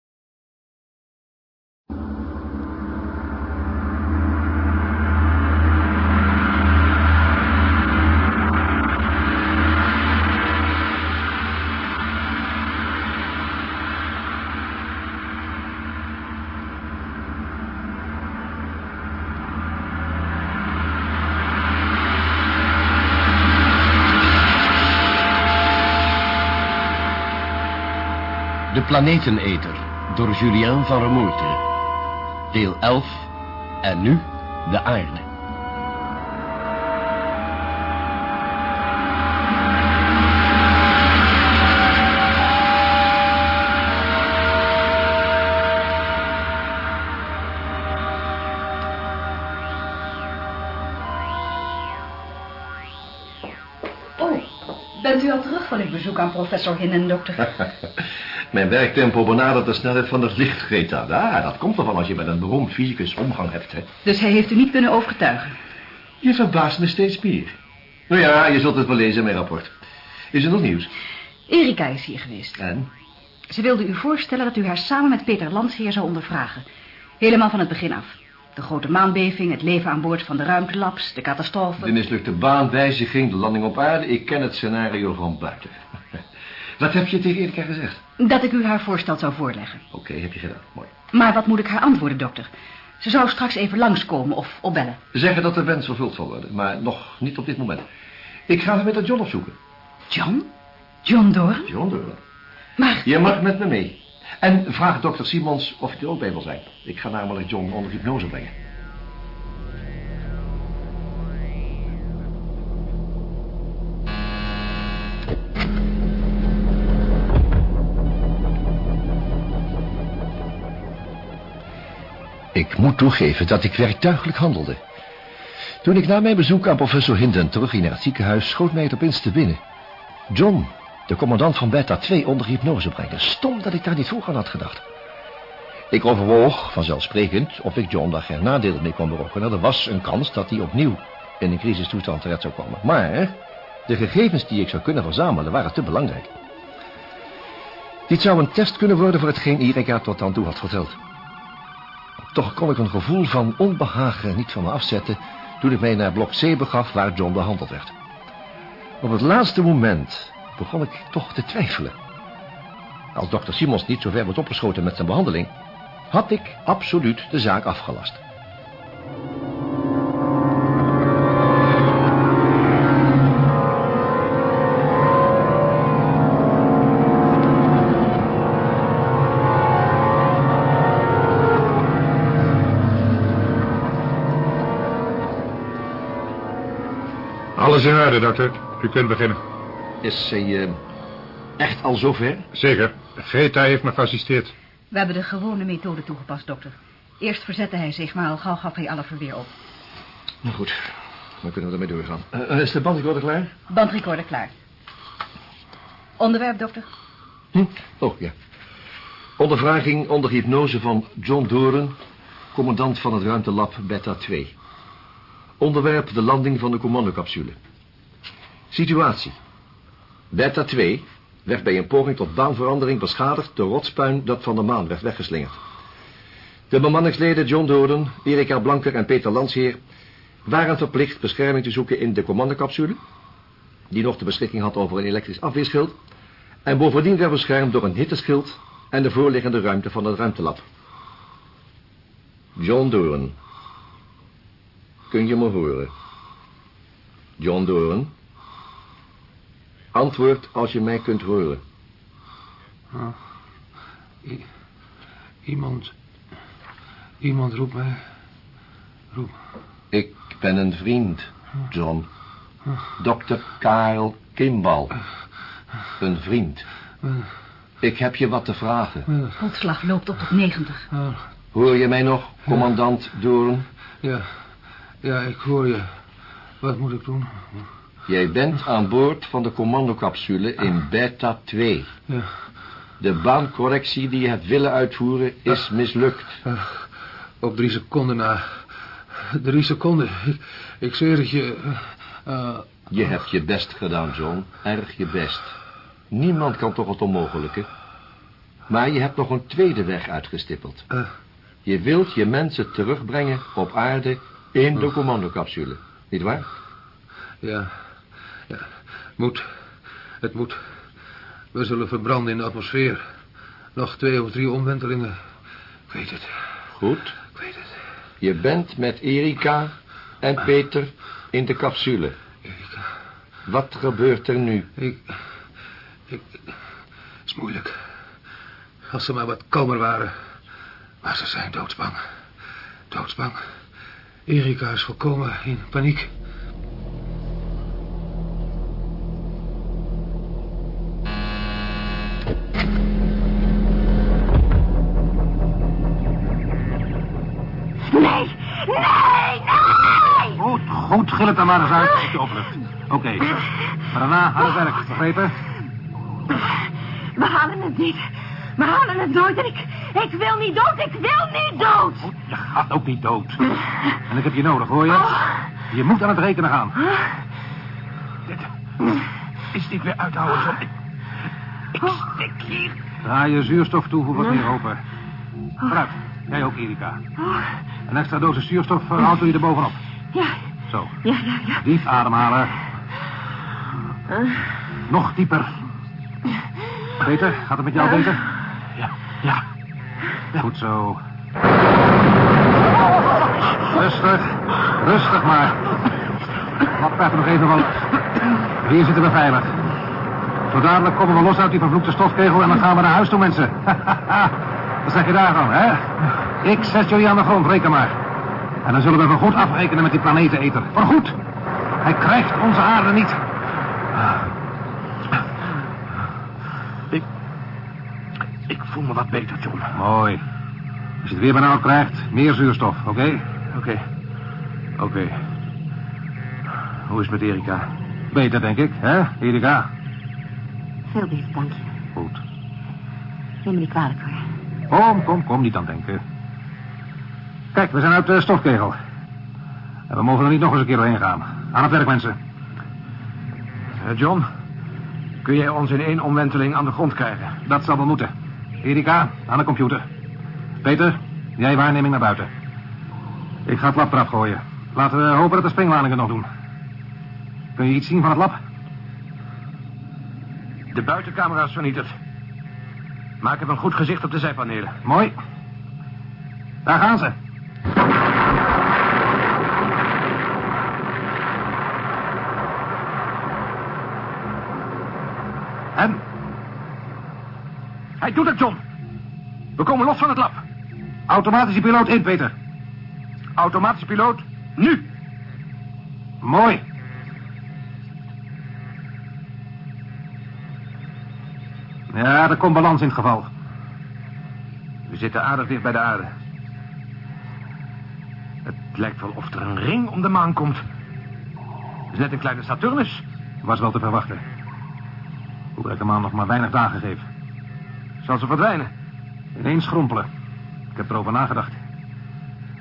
Planeteneter, door Julien van Remoerteren. Deel 11. En nu de aarde. Oh, bent u al terug van uw bezoek aan professor Hinnen, dokter? Mijn werktempo benadert de snelheid van het licht, Greta. Dat komt ervan als je met een beroemd fysicus omgang hebt, hè. Dus hij heeft u niet kunnen overtuigen? Je verbaast me steeds meer. Nou ja, je zult het wel lezen in mijn rapport. Is er nog nieuws? Erika is hier geweest. En? Ze wilde u voorstellen dat u haar samen met Peter Landsheer zou ondervragen. Helemaal van het begin af. De grote maanbeving, het leven aan boord van de ruimtelabs, de catastrofe. De mislukte baanwijziging, de landing op aarde. Ik ken het scenario van buiten. Wat heb je tegen Erika gezegd? Dat ik u haar voorstel zou voorleggen. Oké, heb je gedaan. Mooi. Maar wat moet ik haar antwoorden, dokter? Ze zou straks even langskomen of opbellen. Zeggen dat de wens vervuld zal worden, maar nog niet op dit moment. Ik ga met John opzoeken. John? John Doorn? John Doorn. Maar... Je mag met me mee. En vraag dokter Simons of hij er ook bij wil zijn. Ik ga namelijk John onder hypnose brengen. Ik moet toegeven dat ik werktuigelijk handelde. Toen ik na mijn bezoek aan professor Hinden terugging naar het ziekenhuis... schoot mij het opeens te binnen. John, de commandant van Beta 2, onder hypnose brengen. Stom dat ik daar niet vroeger aan had gedacht. Ik overwoog, vanzelfsprekend, of ik John daar geen nadeel mee kon berokkenen. Er was een kans dat hij opnieuw in een crisistoestand terecht zou komen. Maar de gegevens die ik zou kunnen verzamelen waren te belangrijk. Dit zou een test kunnen worden voor hetgeen Erika tot dan toe had verteld. Toch kon ik een gevoel van onbehagen niet van me afzetten... toen ik mij naar blok C begaf waar John behandeld werd. Op het laatste moment begon ik toch te twijfelen. Als dokter Simons niet zo ver werd opgeschoten met zijn behandeling... had ik absoluut de zaak afgelast. Orde, dokter. U kunt beginnen. Is zij eh, echt al zover? Zeker. Greta heeft me geassisteerd. We hebben de gewone methode toegepast, dokter. Eerst verzette hij zich, maar al gauw gaf hij alle verweer op. Nou goed, dan kunnen we ermee doorgaan. Uh, is de bandrecorder klaar? Bandrecorder klaar. Onderwerp, dokter? Hm? Oh, ja. Ondervraging onder hypnose van John Doren, commandant van het ruimtelab Beta 2. Onderwerp de landing van de commandocapsule. Situatie. Beta 2 werd bij een poging tot baanverandering beschadigd door rotspuin dat van de maan werd weggeslingerd. De bemanningsleden John Doden, Erika Blanker en Peter Lansheer waren verplicht bescherming te zoeken in de commandocapsule, die nog de beschikking had over een elektrisch afweerschild, en bovendien werd beschermd door een hitteschild en de voorliggende ruimte van het ruimtelab. John Doren. Kun je me horen? John Doren? Antwoord als je mij kunt horen. Ah, i- iemand... Iemand roept mij... Roep... Ik ben een vriend, John. Dr. Karel Kimball. Een vriend. Ik heb je wat te vragen. Hartslag loopt op tot 90. Ah, Hoor je mij nog, commandant Doorn? ja, ja, ik hoor je. Wat moet ik doen? Jij bent aan boord van de commandocapsule in Beta 2. Ja, De baancorrectie die je hebt willen uitvoeren is mislukt. op drie seconden na. Drie seconden. Ik, ik zweer het je... eh, eh, Je hebt je best gedaan, John. Erg je best. Niemand kan toch het onmogelijke. Maar je hebt nog een tweede weg uitgestippeld. eh, Je wilt je mensen terugbrengen op aarde in de commandocapsule. Niet waar? ja, ja. Moet. Het moet. We zullen verbranden in de atmosfeer. Nog twee of drie omwentelingen. Ik weet het. Goed. Ik weet het. Je bent met Erika en Peter in de capsule. Erika. Wat gebeurt er nu? Ik... Ik... Het is moeilijk. Als ze maar wat kalmer waren. Maar ze zijn doodsbang. Doodsbang. Erika is volkomen in paniek. Er maar eens uit als je oplucht. Oké. Maar daarna aan het werk, begrepen? We halen het niet. We halen het nooit en ik, ik wil niet dood, ik wil niet dood. Je gaat ook niet dood. En ik heb je nodig, hoor je? Je moet aan het rekenen gaan. Dit is niet weer uithouden, John. Ik, ik stik hier. Draai je zuurstof toe voor wat meer open. Vooruit. Jij ook, Erika. Een extra dosis zuurstof houdt u je er bovenop. Ja, Zo. ja, ja, ja. Diep ademhalen. Nog dieper. Beter? Gaat het met jou beter? Ja, ja. Goed zo. Rustig. Rustig maar. Wat praten nog even, want hier zitten we veilig. Zo dadelijk komen we los uit die vervloekte stofkegel en dan gaan we naar huis toe, mensen. Wat zeg je daarvan, hè? Ik zet jullie aan de grond, reken maar. En dan zullen we voor goed afrekenen met die planeteneter. Voor goed. Hij krijgt onze aarde niet. Ik... Ik voel me wat beter, John. Mooi. Als je het weer benauwd krijgt, meer zuurstof, oké? Oké. Oké. Hoe is het met Erika? Beter, denk ik, hè, Erika? Veel beter, dank je. Goed. Neem me niet kwalijk hoor. Kom, kom, kom, niet aan denken. Kijk, we zijn uit de stofkegel. En we mogen er niet nog eens een keer doorheen gaan. Aan het werk, mensen. Eh, John, kun jij ons in één omwenteling aan de grond krijgen? Dat zal wel moeten. Erika, aan de computer. Peter, jij waarneming naar buiten. Ik ga het lab eraf gooien. Laten we hopen dat de springladingen het nog doen. Kun je iets zien van het lab? De buitencamera is vernietigd. Maar ik heb een goed gezicht op de zijpanelen. Mooi. Daar gaan ze. En? Hij doet het, John. We komen los van het lab. Automatische piloot in, Peter. Automatische piloot, nu. Mooi. Ja, er komt balans in het geval. We zitten aardig dicht bij de aarde. Het lijkt wel of er een ring om de maan komt. Het is net een kleine Saturnus. Was wel te verwachten. Hoewel ik de maan nog maar weinig dagen geef. Zal ze verdwijnen? Ineens schrompelen. Ik heb erover nagedacht.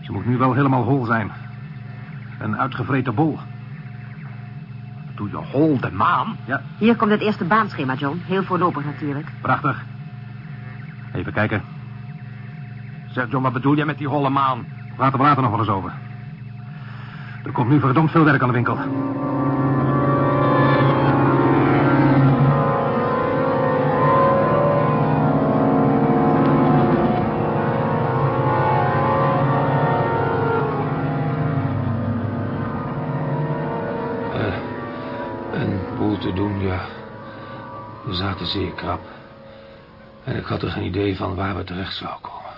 Ze moet nu wel helemaal hol zijn. Een uitgevreten bol. Doe je hol de maan? Ja, Hier komt het eerste baanschema, John. Heel voorlopig natuurlijk. prachtig. Even kijken. Zeg, John, wat bedoel jij met die holle maan? Praten we later nog wel eens over. Er komt nu verdomd veel werk aan de winkel. Een boel te doen, ja. We zaten zeer krap. En ik had er geen idee van waar we terecht zouden komen.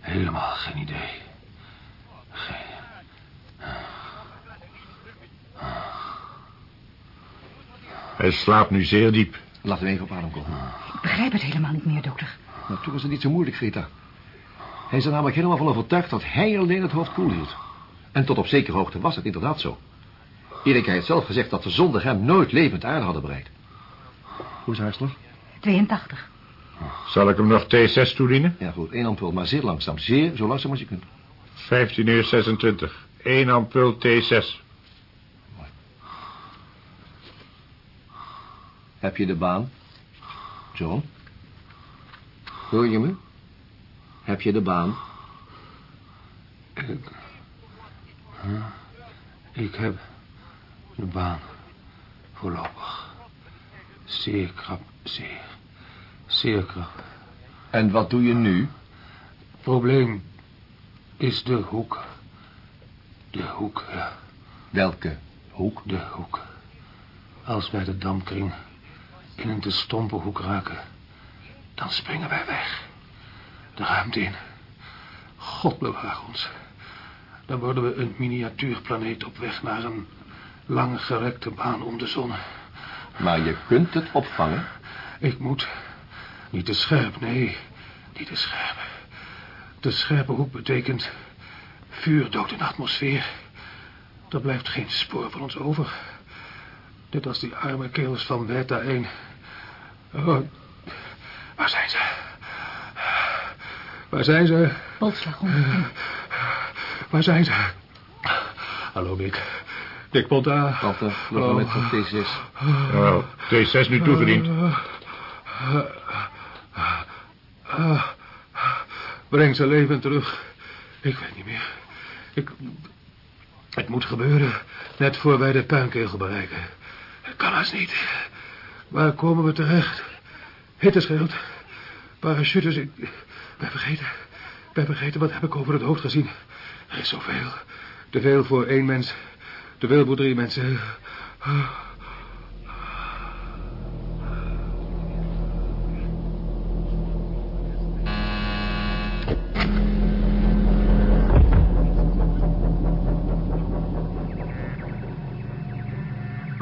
Helemaal geen idee. Hij slaapt nu zeer diep. Laten we even op adem komen. Ik begrijp het helemaal niet meer, dokter. Nou, toen was het niet zo moeilijk, Greta. Hij is er namelijk helemaal van overtuigd dat hij alleen het hoofd koel hield. En tot op zekere hoogte was het inderdaad zo. Erika heeft zelf gezegd dat ze zonder hem nooit levend aarde hadden bereikt. Hoe is haar slag? 82. Zal ik hem nog T6 toedienen? Ja, goed. één ampul, maar zeer langzaam. Zeer, zo langzaam als je kunt. 15 uur 26. 1 ampul T6. Heb je de baan? John? Hoor je me? Heb je de baan? Ik heb de baan. Voorlopig. Zeer krap, zeer. Zeer krap. En wat doe je nu? Probleem is de hoek. De hoek, ja. Welke hoek? De hoek. Als wij de damkring in een te stompe hoek raken, dan springen wij weg. De ruimte in. God bewaar ons. Dan worden we een miniatuurplaneet op weg naar een langgerekte baan om de zon. Maar je kunt het opvangen. Ik moet. Niet te scherp, nee. Niet te scherp. De scherpe hoek betekent vuurdood in de atmosfeer. Er blijft geen spoor van ons over. Net als die arme kerels van Beta 1. Oh, waar zijn ze? Waar zijn ze? Polsslag onder. Waar zijn ze? Hallo, Dick. Dick Ponta. Tante, vlug met van T6. Nou, T6 nu toegediend. Breng ze levend terug. Ik weet niet meer. Ik... Het moet gebeuren. Net voor wij de puinkegel bereiken. Kan haast niet. Waar komen we terecht? Hitteschild. Parachutes. Ik ben vergeten. Ik ben vergeten. Wat heb ik over het hoofd gezien? Er is zoveel. Te veel voor één mens. Te veel voor drie mensen.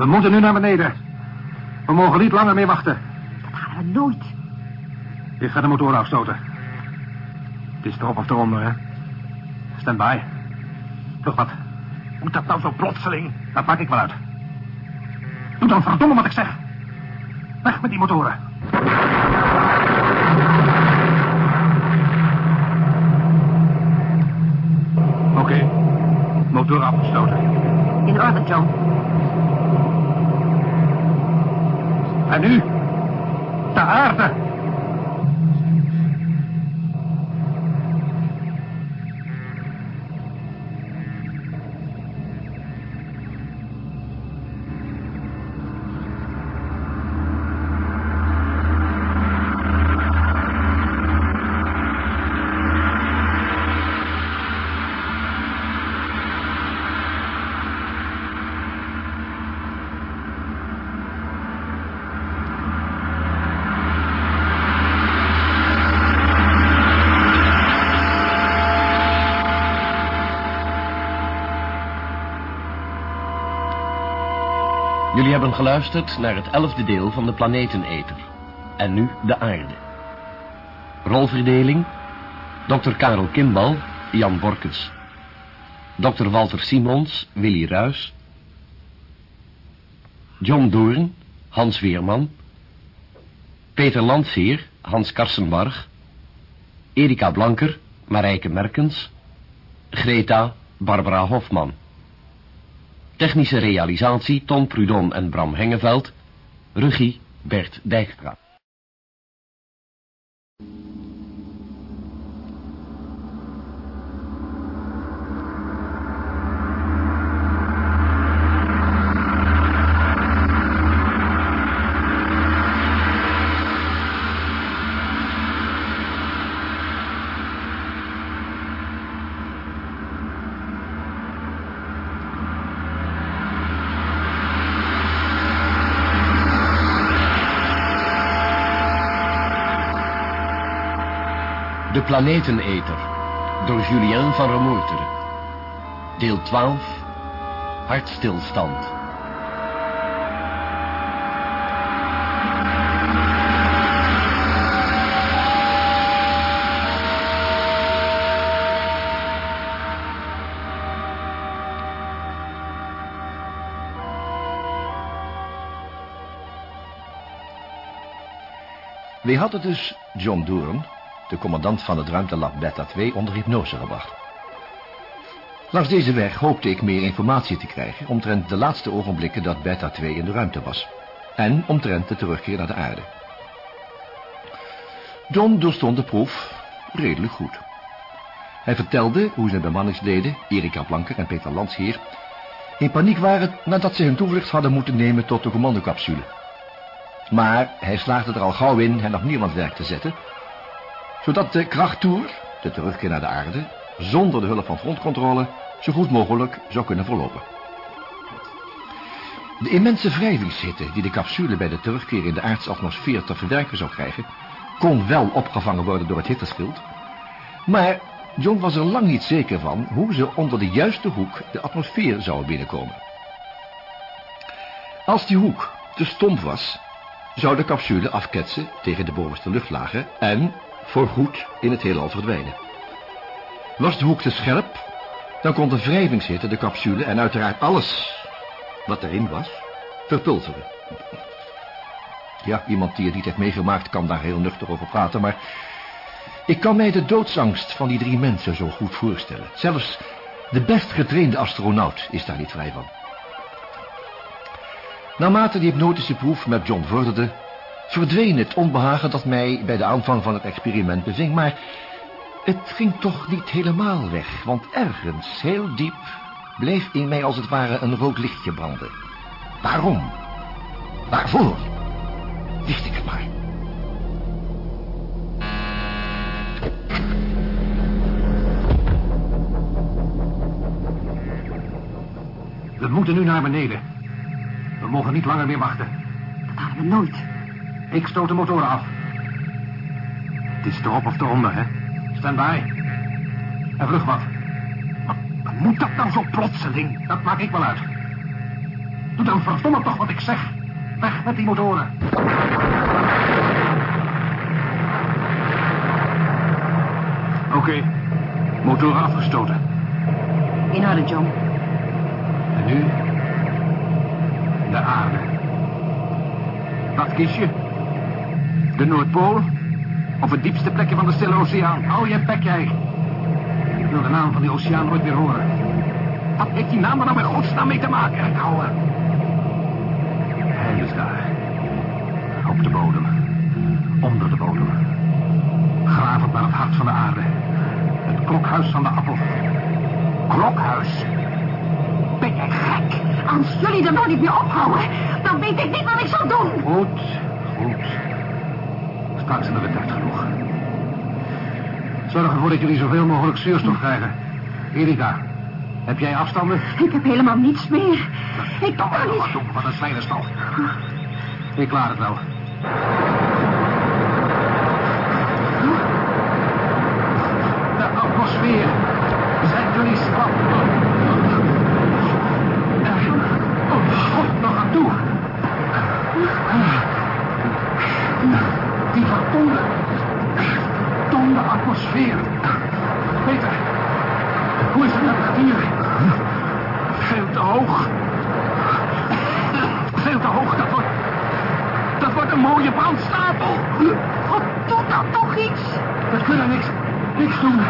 We moeten nu naar beneden. We mogen niet langer meer wachten. Dat halen we nooit. Ik ga de motor afstoten. Het is erop of eronder, hè? Stand by. Vlug wat. Moet dat nou zo plotseling? Dat maak ik wel uit. Doe dan verdomme wat ik zeg. Weg met die motoren. Motor afgesloten. In orde, John. En nu? De aarde. Jullie hebben geluisterd naar het elfde deel van de Planeteneter. En nu de aarde. Rolverdeling. Dr. Karel Kimbal, Jan Borkes. Dr. Walter Simons, Willy Ruis. John Doorn, Hans Weerman. Peter Landseer, Hans Karsenbarg. Erika Blanker, Marijke Merkens. Greta, Barbara Hofman. Technische realisatie Tom Prudon en Bram Hengeveld. Regie Bert Dijkstra. De Planeteneter door Julien van Remoerteren. Deel 12. Hartstilstand. Wie hadden dus John Doorn, de commandant van het ruimtelab Beta 2, onder hypnose gebracht. Langs deze weg hoopte ik meer informatie te krijgen omtrent de laatste ogenblikken dat Beta 2 in de ruimte was. En omtrent de terugkeer naar de aarde. John doorstond de proef redelijk goed. Hij vertelde hoe zijn bemanningsleden, Erika Blanker en Peter Landsheer, in paniek waren nadat ze hun toevlucht hadden moeten nemen tot de commandocapsule. Maar hij slaagde er al gauw in hen nog niemand werk te zetten, zodat de krachttoer, de terugkeer naar de aarde, zonder de hulp van frontcontrole, zo goed mogelijk zou kunnen verlopen. De immense wrijvingshitte die de capsule bij de terugkeer in de aardse atmosfeer te verwerken zou krijgen, kon wel opgevangen worden door het hitteschild, maar John was er lang niet zeker van hoe ze onder de juiste hoek de atmosfeer zouden binnenkomen. Als die hoek te stomp was, zou de capsule afketsen tegen de bovenste luchtlagen en voorgoed in het heelal verdwijnen. Was de hoek te scherp, dan kon de wrijvingshitte de capsule en uiteraard alles wat erin was, verpulveren. Ja, iemand die het niet heeft meegemaakt kan daar heel nuchter over praten, maar ik kan mij de doodsangst van die drie mensen zo goed voorstellen. Zelfs de best getrainde astronaut is daar niet vrij van. Naarmate die hypnotische proef met John vorderde, verdween het onbehagen dat mij bij de aanvang van het experiment beving, maar het ging toch niet helemaal weg, want ergens, heel diep, bleef in mij als het ware een rood lichtje branden. Waarom? Waarvoor? Wist ik het maar. We moeten nu naar beneden. We mogen niet langer meer wachten. Dat hadden we nooit. Ik stoot de motoren af. Het is erop of eronder, hè? Stand bij. En vlug wat. Moet dat nou zo plotseling? Dat maak ik wel uit. Doe dan verdomme toch wat ik zeg. Weg met die motoren. Oké. Motoren afgestoten. In orde, John. En nu? De aarde. Wat kies je? De Noordpool? Of het diepste plekje van de Stille Oceaan? Hou je bek, jij. Ik wil de naam van die oceaan nooit weer horen. Wat heeft die naam er nou met godsnaam mee te maken? Er. Hij is daar. Op de bodem. Onder de bodem. Gravend naar het hart van de aarde. Het klokhuis van de appel. Klokhuis? Ben jij gek? Als jullie er nou niet meer ophouden, dan weet ik niet wat ik zal doen. Goed, goed. Straks hebben we tijd genoeg. Zorg ervoor dat jullie zoveel mogelijk zuurstof krijgen. Erika, heb jij afstanden? Ik heb helemaal niets meer. Ik Dan kan niet... doen, wat een. Ik klaar het wel. Peter, hoe is het met het hier? Veel te hoog. Veel te hoog, dat wordt... Dat wordt een mooie brandstapel. God, doe dan toch iets. We kunnen niks, niks doen.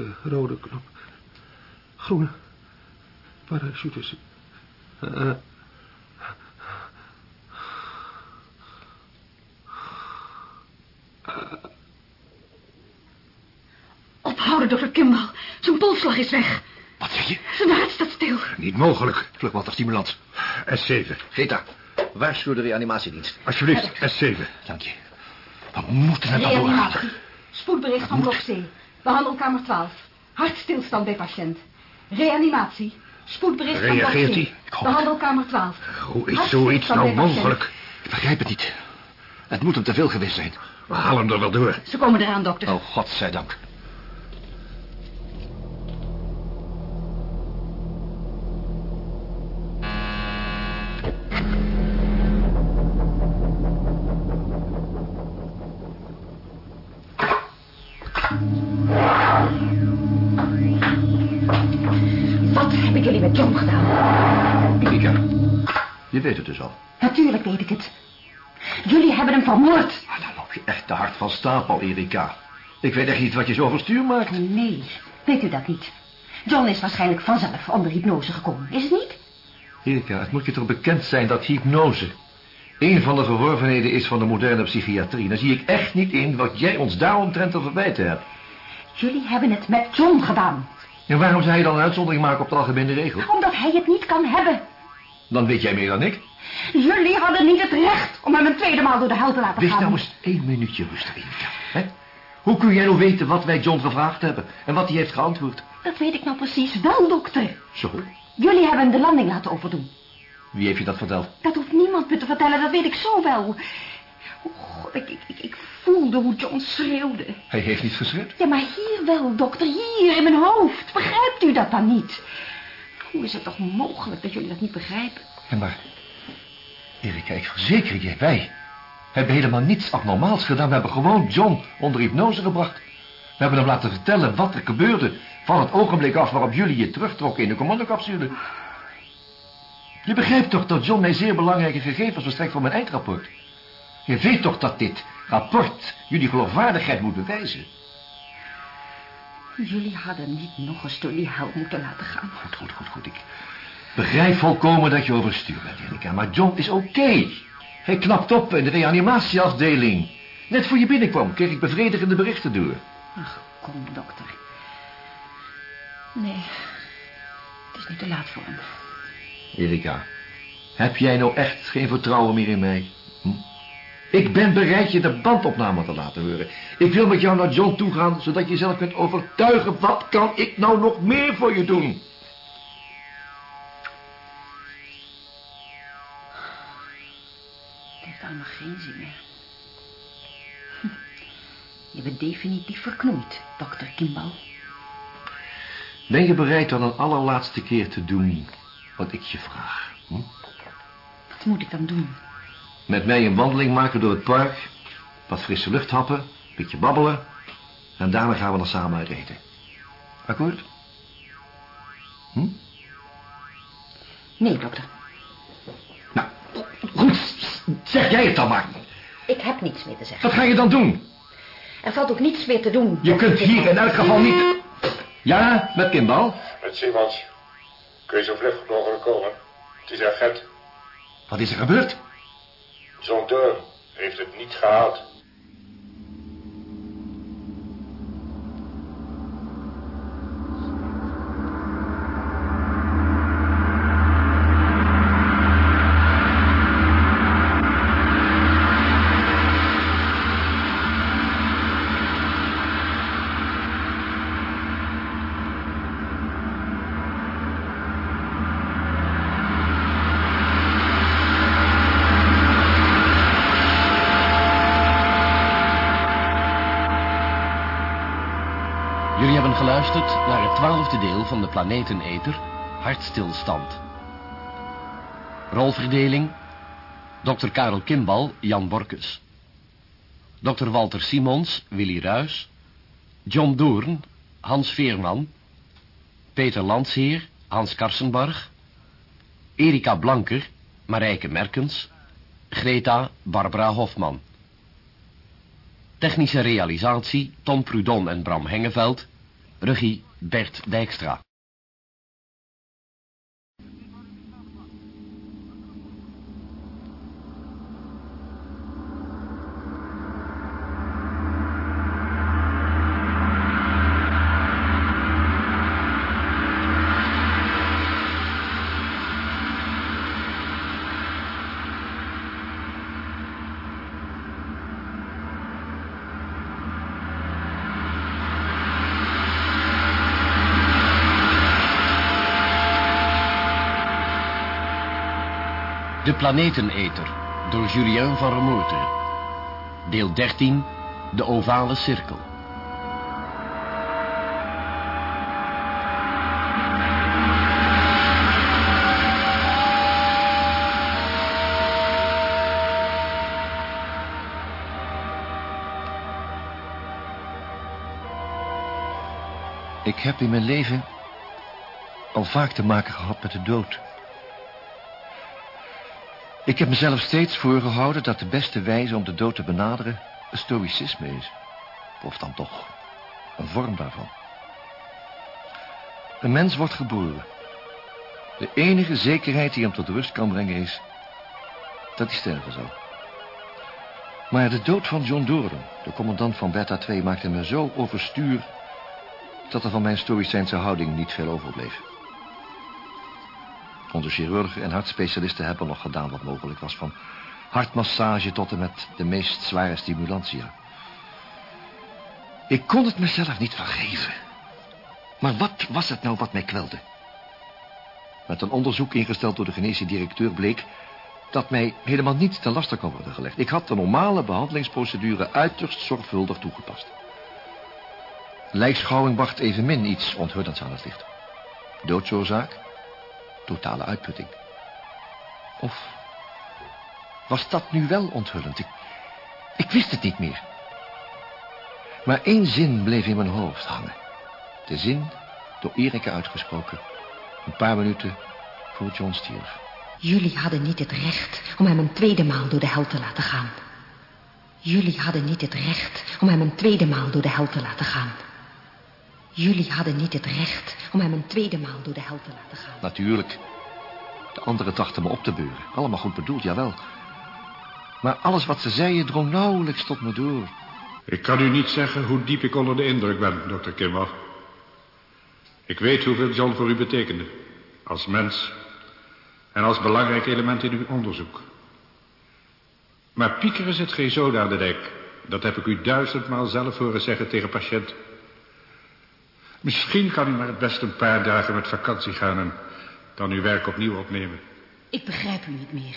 De rode knop. Groene. Parachutes. Eh, Ophouden, dokter Kimball. Zijn polsslag is weg. Wat zeg je? Zijn hart staat stil. Niet mogelijk. Vluchtwaterstimulans. S7. Geta, waarschuw de reanimatiedienst. Alsjeblieft, S7. Dank je. We moeten het dan doorgaan. Reanimatie. Spoedbericht van blok C. Behandelkamer 12. Hartstilstand bij patiënt. Reanimatie. Spoedbericht van blok Reageert hij? Behandelkamer 12. Hoe is zoiets nou mogelijk? Ik begrijp het niet. Het moet hem te veel geweest zijn. We halen hem er wel door. Ze komen eraan, dokter. Oh, godzijdank. Stapel, Erika. Ik weet echt niet wat je zo overstuur maakt. Nee, weet u dat niet? John is waarschijnlijk vanzelf onder hypnose gekomen, is het niet? Erika, het moet je toch bekend zijn dat hypnose... een van de verworvenheden is van de moderne psychiatrie. Dan zie ik echt niet in wat jij ons daaromtrent te verwijten hebt. Jullie hebben het met John gedaan. En waarom zou je dan een uitzondering maken op de algemene regel? Omdat hij het niet kan hebben. Dan weet jij meer dan ik. Jullie hadden niet het recht om hem een tweede maal door de hel te laten Wees gaan. nou eens één minuutje rustig, Erika. Hè? Hoe kun jij nou weten wat wij John gevraagd hebben en wat hij heeft geantwoord? Dat weet ik nou precies wel, dokter. Zo, Jullie hebben hem de landing laten overdoen. wie heeft je dat verteld? Dat hoeft niemand me te vertellen, dat weet ik zo wel. Oh, God, ik, ik, ik, ik voelde hoe John schreeuwde. Hij heeft niet geschreeuwd. Ja, maar hier wel, dokter, hier in mijn hoofd. Begrijpt u dat dan niet? Hoe is het toch mogelijk dat jullie dat niet begrijpen? Ja, maar... Erika, ik verzeker je, wij hebben helemaal niets abnormaals gedaan. We hebben gewoon John onder hypnose gebracht. We hebben hem laten vertellen wat er gebeurde... van het ogenblik af waarop jullie je terugtrokken in de commandocapsule. Je begrijpt toch dat John mij zeer belangrijke gegevens verstrekt voor mijn eindrapport? Je weet toch dat dit rapport jullie geloofwaardigheid moet bewijzen? Jullie hadden niet nog eens door die hel moeten laten gaan. Goed, goed, goed, goed. Ik begrijp volkomen dat je overstuur bent, Erika. Maar John is oké. Hij knapt op in de reanimatieafdeling. Net voor je binnenkwam kreeg ik bevredigende berichten door. Ach, kom, dokter. Nee, het is nu te laat voor hem. Erika, heb jij nou echt geen vertrouwen meer in mij? Hm? Ik ben bereid je de bandopname te laten horen. Ik wil met jou naar John toe gaan, zodat je zelf kunt overtuigen... wat kan ik nou nog meer voor je doen? Allemaal geen zin meer. Hm. Je bent definitief verknoeid, dokter Kimbal. Ben je bereid dan een allerlaatste keer te doen wat ik je vraag? Hm? Wat moet ik dan doen? Met mij een wandeling maken door het park. Wat frisse lucht happen. Een beetje babbelen. En daarna gaan we dan samen uit eten. Akkoord? Hm? Nee, dokter. Zeg jij het dan maar. Ik heb niets meer te zeggen. Wat ga je dan doen? Er valt ook niets meer te doen. Je kunt hier in elk geval niet... Ja, met Kimbal? Met Simons. Kun je zo vlug mogelijk komen? Het is agent. Wat is er gebeurd? John Durham heeft het niet gehaald. Jullie hebben geluisterd naar het twaalfde deel van de Planeteneter, Hartstilstand. Rolverdeling, Dr. Karel Kimbal, Jan Borkes. Dr. Walter Simons, Willy Ruys. John Doorn, Hans Veerman. Peter Landsheer, Hans Karsenbarg. Erika Blanker, Marijke Merkens. Greta, Barbara Hofman. Technische realisatie Tom Prudon en Bram Hengeveld. Regie Bert Dijkstra. Planeteneter door Julien van Remoerter. Deel 13, de ovale cirkel. Ik heb in mijn leven al vaak te maken gehad met de dood. Ik heb mezelf steeds voorgehouden dat de beste wijze om de dood te benaderen stoïcisme is. Of dan toch een vorm daarvan. Een mens wordt geboren. De enige zekerheid die hem tot rust kan brengen is dat hij sterven zal. Maar de dood van John Doran, de commandant van Beta 2, maakte me zo overstuur dat er van mijn stoïcijnse houding niet veel overbleef. Onze chirurgen en hartspecialisten hebben nog gedaan wat mogelijk was... van hartmassage tot en met de meest zware stimulantia. Ik kon het mezelf niet vergeven. Maar wat was het nou wat mij kwelde? Met een onderzoek ingesteld door de genetische directeur bleek... dat mij helemaal niets ten laste kon worden gelegd. Ik had de normale behandelingsprocedure uiterst zorgvuldig toegepast. Lijkschouwing bracht evenmin iets onthullends aan het licht. Doodsoorzaak, totale uitputting. Of was dat nu wel onthullend? Ik, ik wist het niet meer. Maar één zin bleef in mijn hoofd hangen. De zin, door Erika uitgesproken, een paar minuten voor John stierf. Jullie hadden niet het recht om hem een tweede maal door de hel te laten gaan. Jullie hadden niet het recht om hem een tweede maal door de hel te laten gaan. Jullie hadden niet het recht om hem een tweede maal door de hel te laten gaan. Natuurlijk. De anderen dachten me op te beuren. Allemaal goed bedoeld, jawel. Maar alles wat ze zeiden drong nauwelijks tot me door. Ik kan u niet zeggen hoe diep ik onder de indruk ben, dokter Kimball. Ik weet hoeveel John voor u betekende. Als mens. En als belangrijk element in uw onderzoek. Maar piekeren zit geen zoden aan de dijk. Dat heb ik u duizendmaal zelf horen zeggen tegen patiënten. Misschien kan u maar het best een paar dagen met vakantie gaan en dan uw werk opnieuw opnemen. Ik begrijp u niet meer.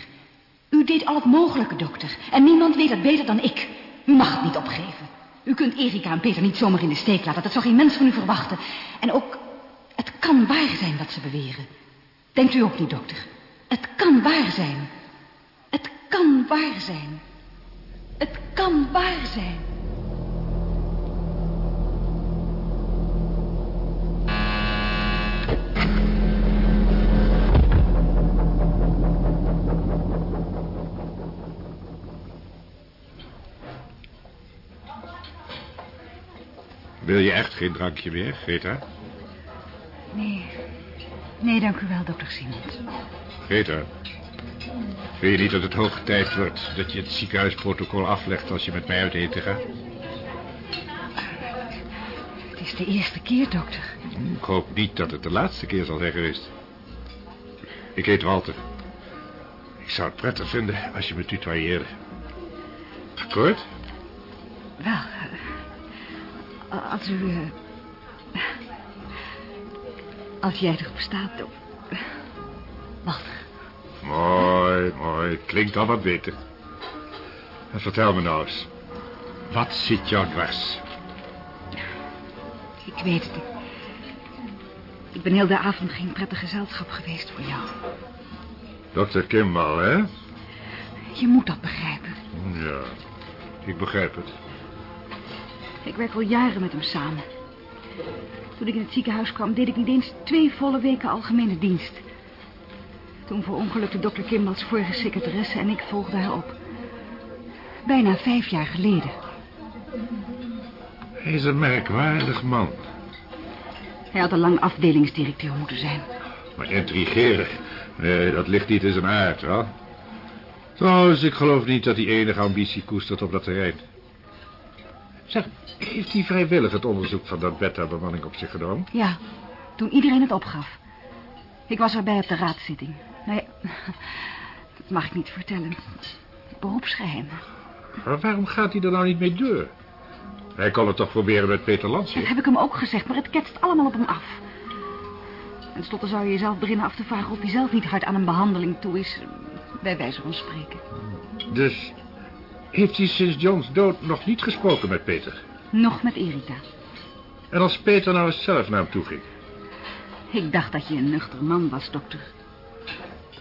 U deed al het mogelijke, dokter. En niemand weet het beter dan ik. U mag het niet opgeven. U kunt Erika en Peter niet zomaar in de steek laten. Dat zou geen mens van u verwachten. En ook, het kan waar zijn wat ze beweren. Denkt u ook niet, dokter? Het kan waar zijn. Het kan waar zijn. Het kan waar zijn. Wil je echt geen drankje meer, Greta? Nee. Nee, dank u wel, dokter Simons. Greta, vind je niet dat het hoog tijd wordt dat je het ziekenhuisprotocol aflegt als je met mij uit eten gaat? Het is de eerste keer, dokter. Ik hoop niet dat het de laatste keer zal zijn geweest. Ik heet Walter. Ik zou het prettig vinden als je me tutoieerde. Akkoord? Wel, als u... eh, als jij erop staat, Walter. Mooi, mooi. Klinkt al wat beter. En vertel me nou eens. Wat zit jou dwars? Ik weet het. Ik- Ik ben heel de avond geen prettig gezelschap geweest voor jou. Dokter Kimball, hè? Je moet dat begrijpen. Ja, ik begrijp het. Ik werk al jaren met hem samen. Toen ik in het ziekenhuis kwam, deed ik niet eens twee volle weken algemene dienst. Toen verongelukte dokter Kimballs vorige secretaresse en ik volgde haar op. Bijna vijf jaar geleden. Hij is een merkwaardig man. Hij had al lang afdelingsdirecteur moeten zijn. Maar intrigeren, nee, dat ligt niet in zijn aard, wel. Trouwens, ik geloof niet dat hij enige ambitie koestert op dat terrein. Zeg, heeft hij vrijwillig het onderzoek van dat beta-bemanning op zich genomen? Ja, toen iedereen het opgaf. Ik was erbij op de raadszitting. Nou ja, dat mag ik niet vertellen. Beroepsgeheim. Maar waarom gaat hij er nou niet mee door? Hij kon het toch proberen met Peter Dat Lansje? heb ik hem ook gezegd, maar het ketst allemaal op hem af. En slotte zou je jezelf beginnen af te vragen of hij zelf niet hard aan een behandeling toe is. Bij wijze van spreken. Dus heeft hij sinds Johns dood nog niet gesproken met Peter? Nog met Erika. En als Peter nou eens zelf naar hem toe ging? Ik dacht dat je een nuchter man was, dokter.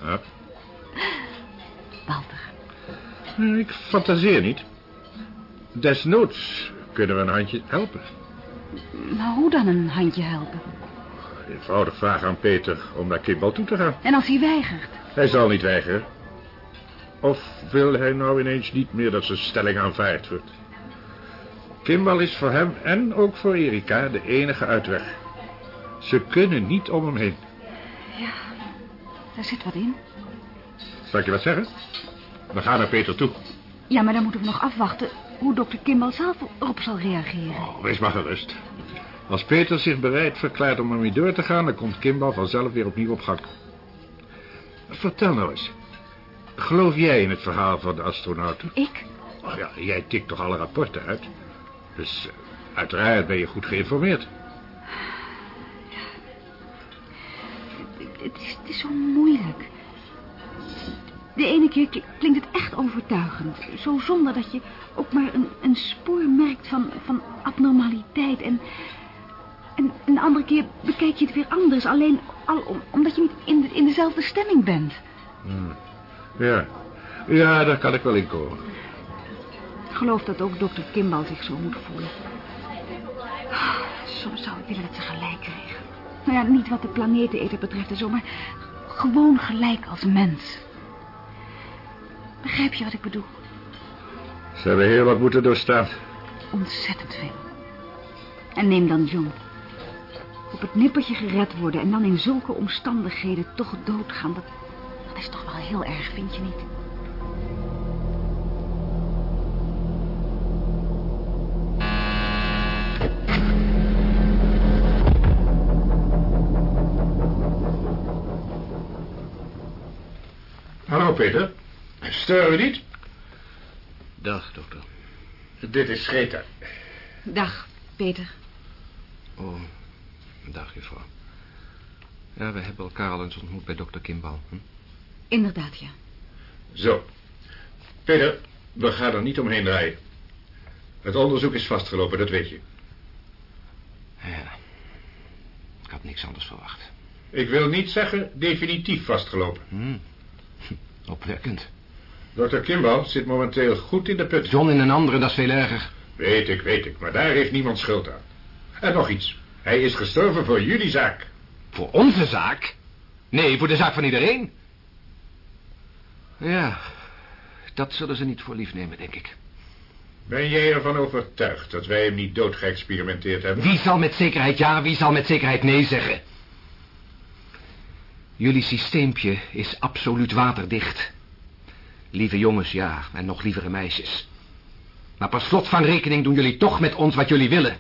Ja, Walter. Nou, ik fantaseer niet. Desnoods kunnen we een handje helpen. Maar hoe dan een handje helpen? Eenvoudig vragen aan Peter om naar Kimball toe te gaan. En als hij weigert? Hij zal niet weigeren. Of wil hij nou ineens niet meer dat zijn stelling aanvaard wordt? Kimball is voor hem en ook voor Erika de enige uitweg. Ze kunnen niet om hem heen. Ja, daar zit wat in. Zal ik je wat zeggen? We gaan naar Peter toe. Ja, maar dan moeten we nog afwachten hoe dokter Kimball zelf erop zal reageren. Oh, wees maar gerust. Als Peter zich bereid verklaart om ermee door te gaan... dan komt Kimball vanzelf weer opnieuw op gang. Vertel nou eens. Geloof jij in het verhaal van de astronauten? Ik? Oh ja, jij tikt toch alle rapporten uit? Dus eh, uiteraard ben je goed geïnformeerd. Het is, het is zo moeilijk. De ene keer kl- klinkt het echt overtuigend. Zo zonder dat je ook maar een, een spoor merkt van, van abnormaliteit. En, en een andere keer bekijk je het weer anders. Alleen Al om, omdat je niet in, de, in dezelfde stemming bent. Hmm. Ja. Ja, daar kan ik wel in komen. Ik geloof dat ook dokter Kimball zich zo moet voelen. Soms zou ik willen dat ze gelijk kregen. Nou ja, niet wat de planeteneter betreft en zo, maar gewoon gelijk als mens. Begrijp je wat ik bedoel? Ze hebben heel wat moeten doorstaan. Ontzettend veel. En neem dan John. Op het nippertje gered worden en dan in zulke omstandigheden toch doodgaan, dat, dat is toch wel heel erg, vind je niet? Hallo, Peter. Steuren we niet? Dag, dokter. Dit is Greta. Dag, Peter. Oh, dag, juffrouw. Ja, we hebben elkaar al eens ontmoet bij dokter Kimbal. Hm? Inderdaad, ja. Zo. Peter, we gaan er niet omheen draaien. Het onderzoek is vastgelopen, dat weet je. Ja. Ik had niks anders verwacht. Ik wil niet zeggen definitief vastgelopen. Hm. Opwekkend. Dr. Kimball zit momenteel goed in de put. John in een andere, dat is veel erger. Weet ik, weet ik, maar daar heeft niemand schuld aan. En nog iets. Hij is gestorven voor jullie zaak. Voor onze zaak? Nee, voor de zaak van iedereen. Ja, dat zullen ze niet voor lief nemen, denk ik. Ben jij ervan overtuigd dat wij hem niet dood geëxperimenteerd hebben? Wie zal met zekerheid ja, wie zal met zekerheid nee zeggen? Jullie systeempje is absoluut waterdicht. Lieve jongens, ja, en nog lievere meisjes. Maar per slot van rekening doen jullie toch met ons wat jullie willen.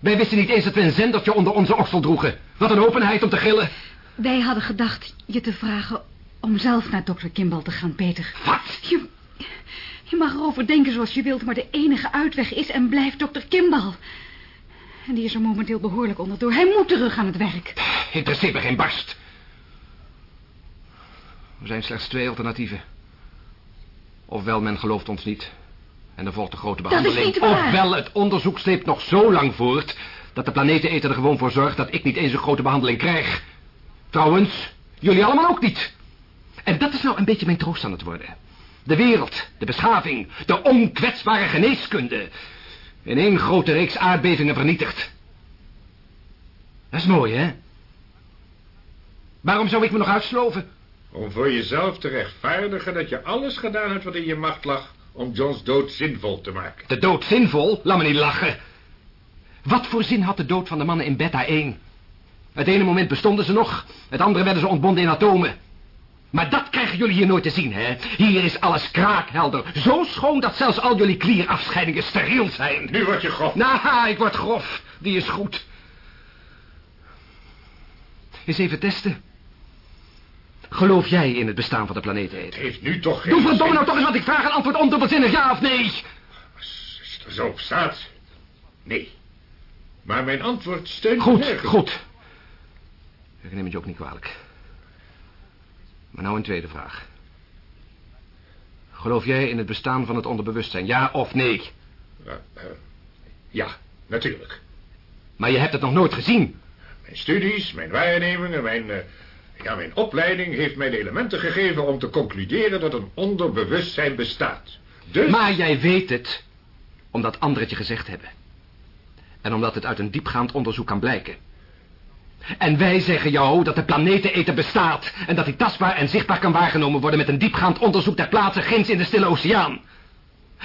Wij wisten niet eens dat we een zendertje onder onze oksel droegen. Wat een openheid om te gillen. Wij hadden gedacht je te vragen om zelf naar dokter Kimball te gaan, Peter. Wat? Je, je mag erover denken zoals je wilt, maar de enige uitweg is en blijft dokter Kimball. En die is er momenteel behoorlijk onderdoor. Hij moet terug aan het werk. Interesseert me geen barst. Er zijn slechts twee alternatieven. Ofwel men gelooft ons niet. En er volgt de grote Dat is behandeling. niet waar. Ofwel het onderzoek sleept nog zo lang voort... dat de planeteneter er gewoon voor zorgt dat ik niet eens een grote behandeling krijg. Trouwens, jullie allemaal ook niet. En dat is nou een beetje mijn troost aan het worden. De wereld, de beschaving, de onkwetsbare geneeskunde... in één grote reeks aardbevingen vernietigd. Dat is mooi, hè? Waarom zou ik me nog uitsloven? Om voor jezelf te rechtvaardigen dat je alles gedaan hebt wat in je macht lag... om Johns dood zinvol te maken. De dood zinvol? Laat me niet lachen. Wat voor zin had de dood van de mannen in Beta 1? Het ene moment bestonden ze nog, het andere werden ze ontbonden in atomen. Maar dat krijgen jullie hier nooit te zien, hè? Hier is alles kraakhelder. Zo schoon dat zelfs al jullie klierafscheidingen steriel zijn. Nu word je grof. Nou, ik word grof. Die is goed. Eens even testen. Geloof jij in het bestaan van de planeet Het heeft nu toch geen Doe verdomme nou toch eens wat ik vraag en antwoord ondubbelzinnig ja of nee. Als het er zo op staat. Nee. Maar mijn antwoord steunt Goed, goed. Ik neem het je ook niet kwalijk. Maar nou een tweede vraag. Geloof jij in het bestaan van het onderbewustzijn, ja of nee? Ja, eh, ja, natuurlijk. Maar je hebt het nog nooit gezien. Mijn studies, mijn waarnemingen, mijn, eh, ja, mijn opleiding heeft mij de elementen gegeven om te concluderen dat een onderbewustzijn bestaat. Dus... Maar jij weet het, omdat anderen het je gezegd hebben. En omdat het uit een diepgaand onderzoek kan blijken. En wij zeggen jou dat de planeteneter bestaat... en dat die tastbaar en zichtbaar kan waargenomen worden... met een diepgaand onderzoek ter plaatse ginds in de Stille Oceaan.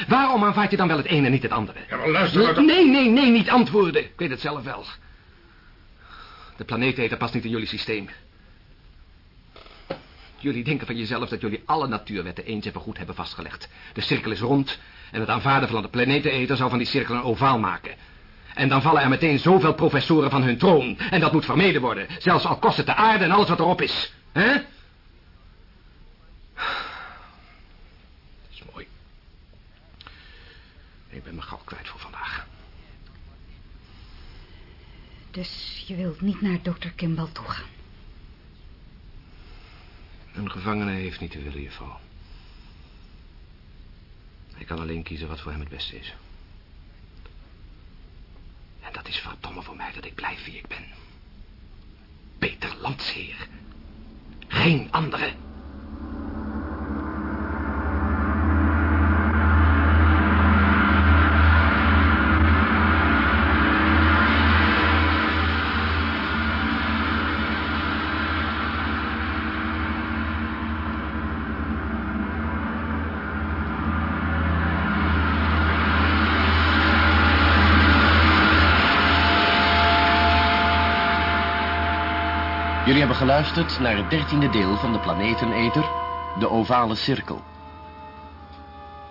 Waarom aanvaard je dan wel het ene en niet het andere? Ja, maar luister nou toch- Nee, nee, nee, niet antwoorden. Ik weet het zelf wel. De planeeteter past niet in jullie systeem. Jullie denken van jezelf dat jullie alle natuurwetten eens en voorgoed hebben vastgelegd. De cirkel is rond en het aanvaarden van de planeeteter zou van die cirkel een ovaal maken. En dan vallen er meteen zoveel professoren van hun troon. En dat moet vermeden worden. Zelfs al kost het de aarde en alles wat erop is. hè? Dat is mooi. Ik ben mijn gal kwijt voor vandaag. Dus je wilt niet naar dokter Kimball toe gaan. Een gevangene heeft niet te willen, juffrouw. Hij kan alleen kiezen wat voor hem het beste is. Het is verdomme voor mij dat ik blijf wie ik ben. Peter Landsheer. Geen andere... hebben geluisterd naar het dertiende deel van de Planeteneter, de ovale cirkel.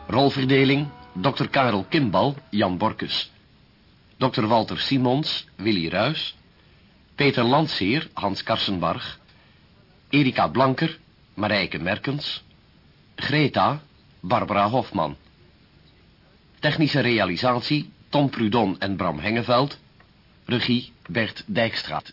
Rolverdeling, Dr. Karel Kimbal, Jan Borkus. Dr. Walter Simons, Willy Ruis. Peter Landseer, Hans Karsenbarg. Erika Blanker, Marijke Merkens. Greta, Barbara Hofman. Technische realisatie, Tom Prudon en Bram Hengeveld. Regie, Bert Dijkstraat.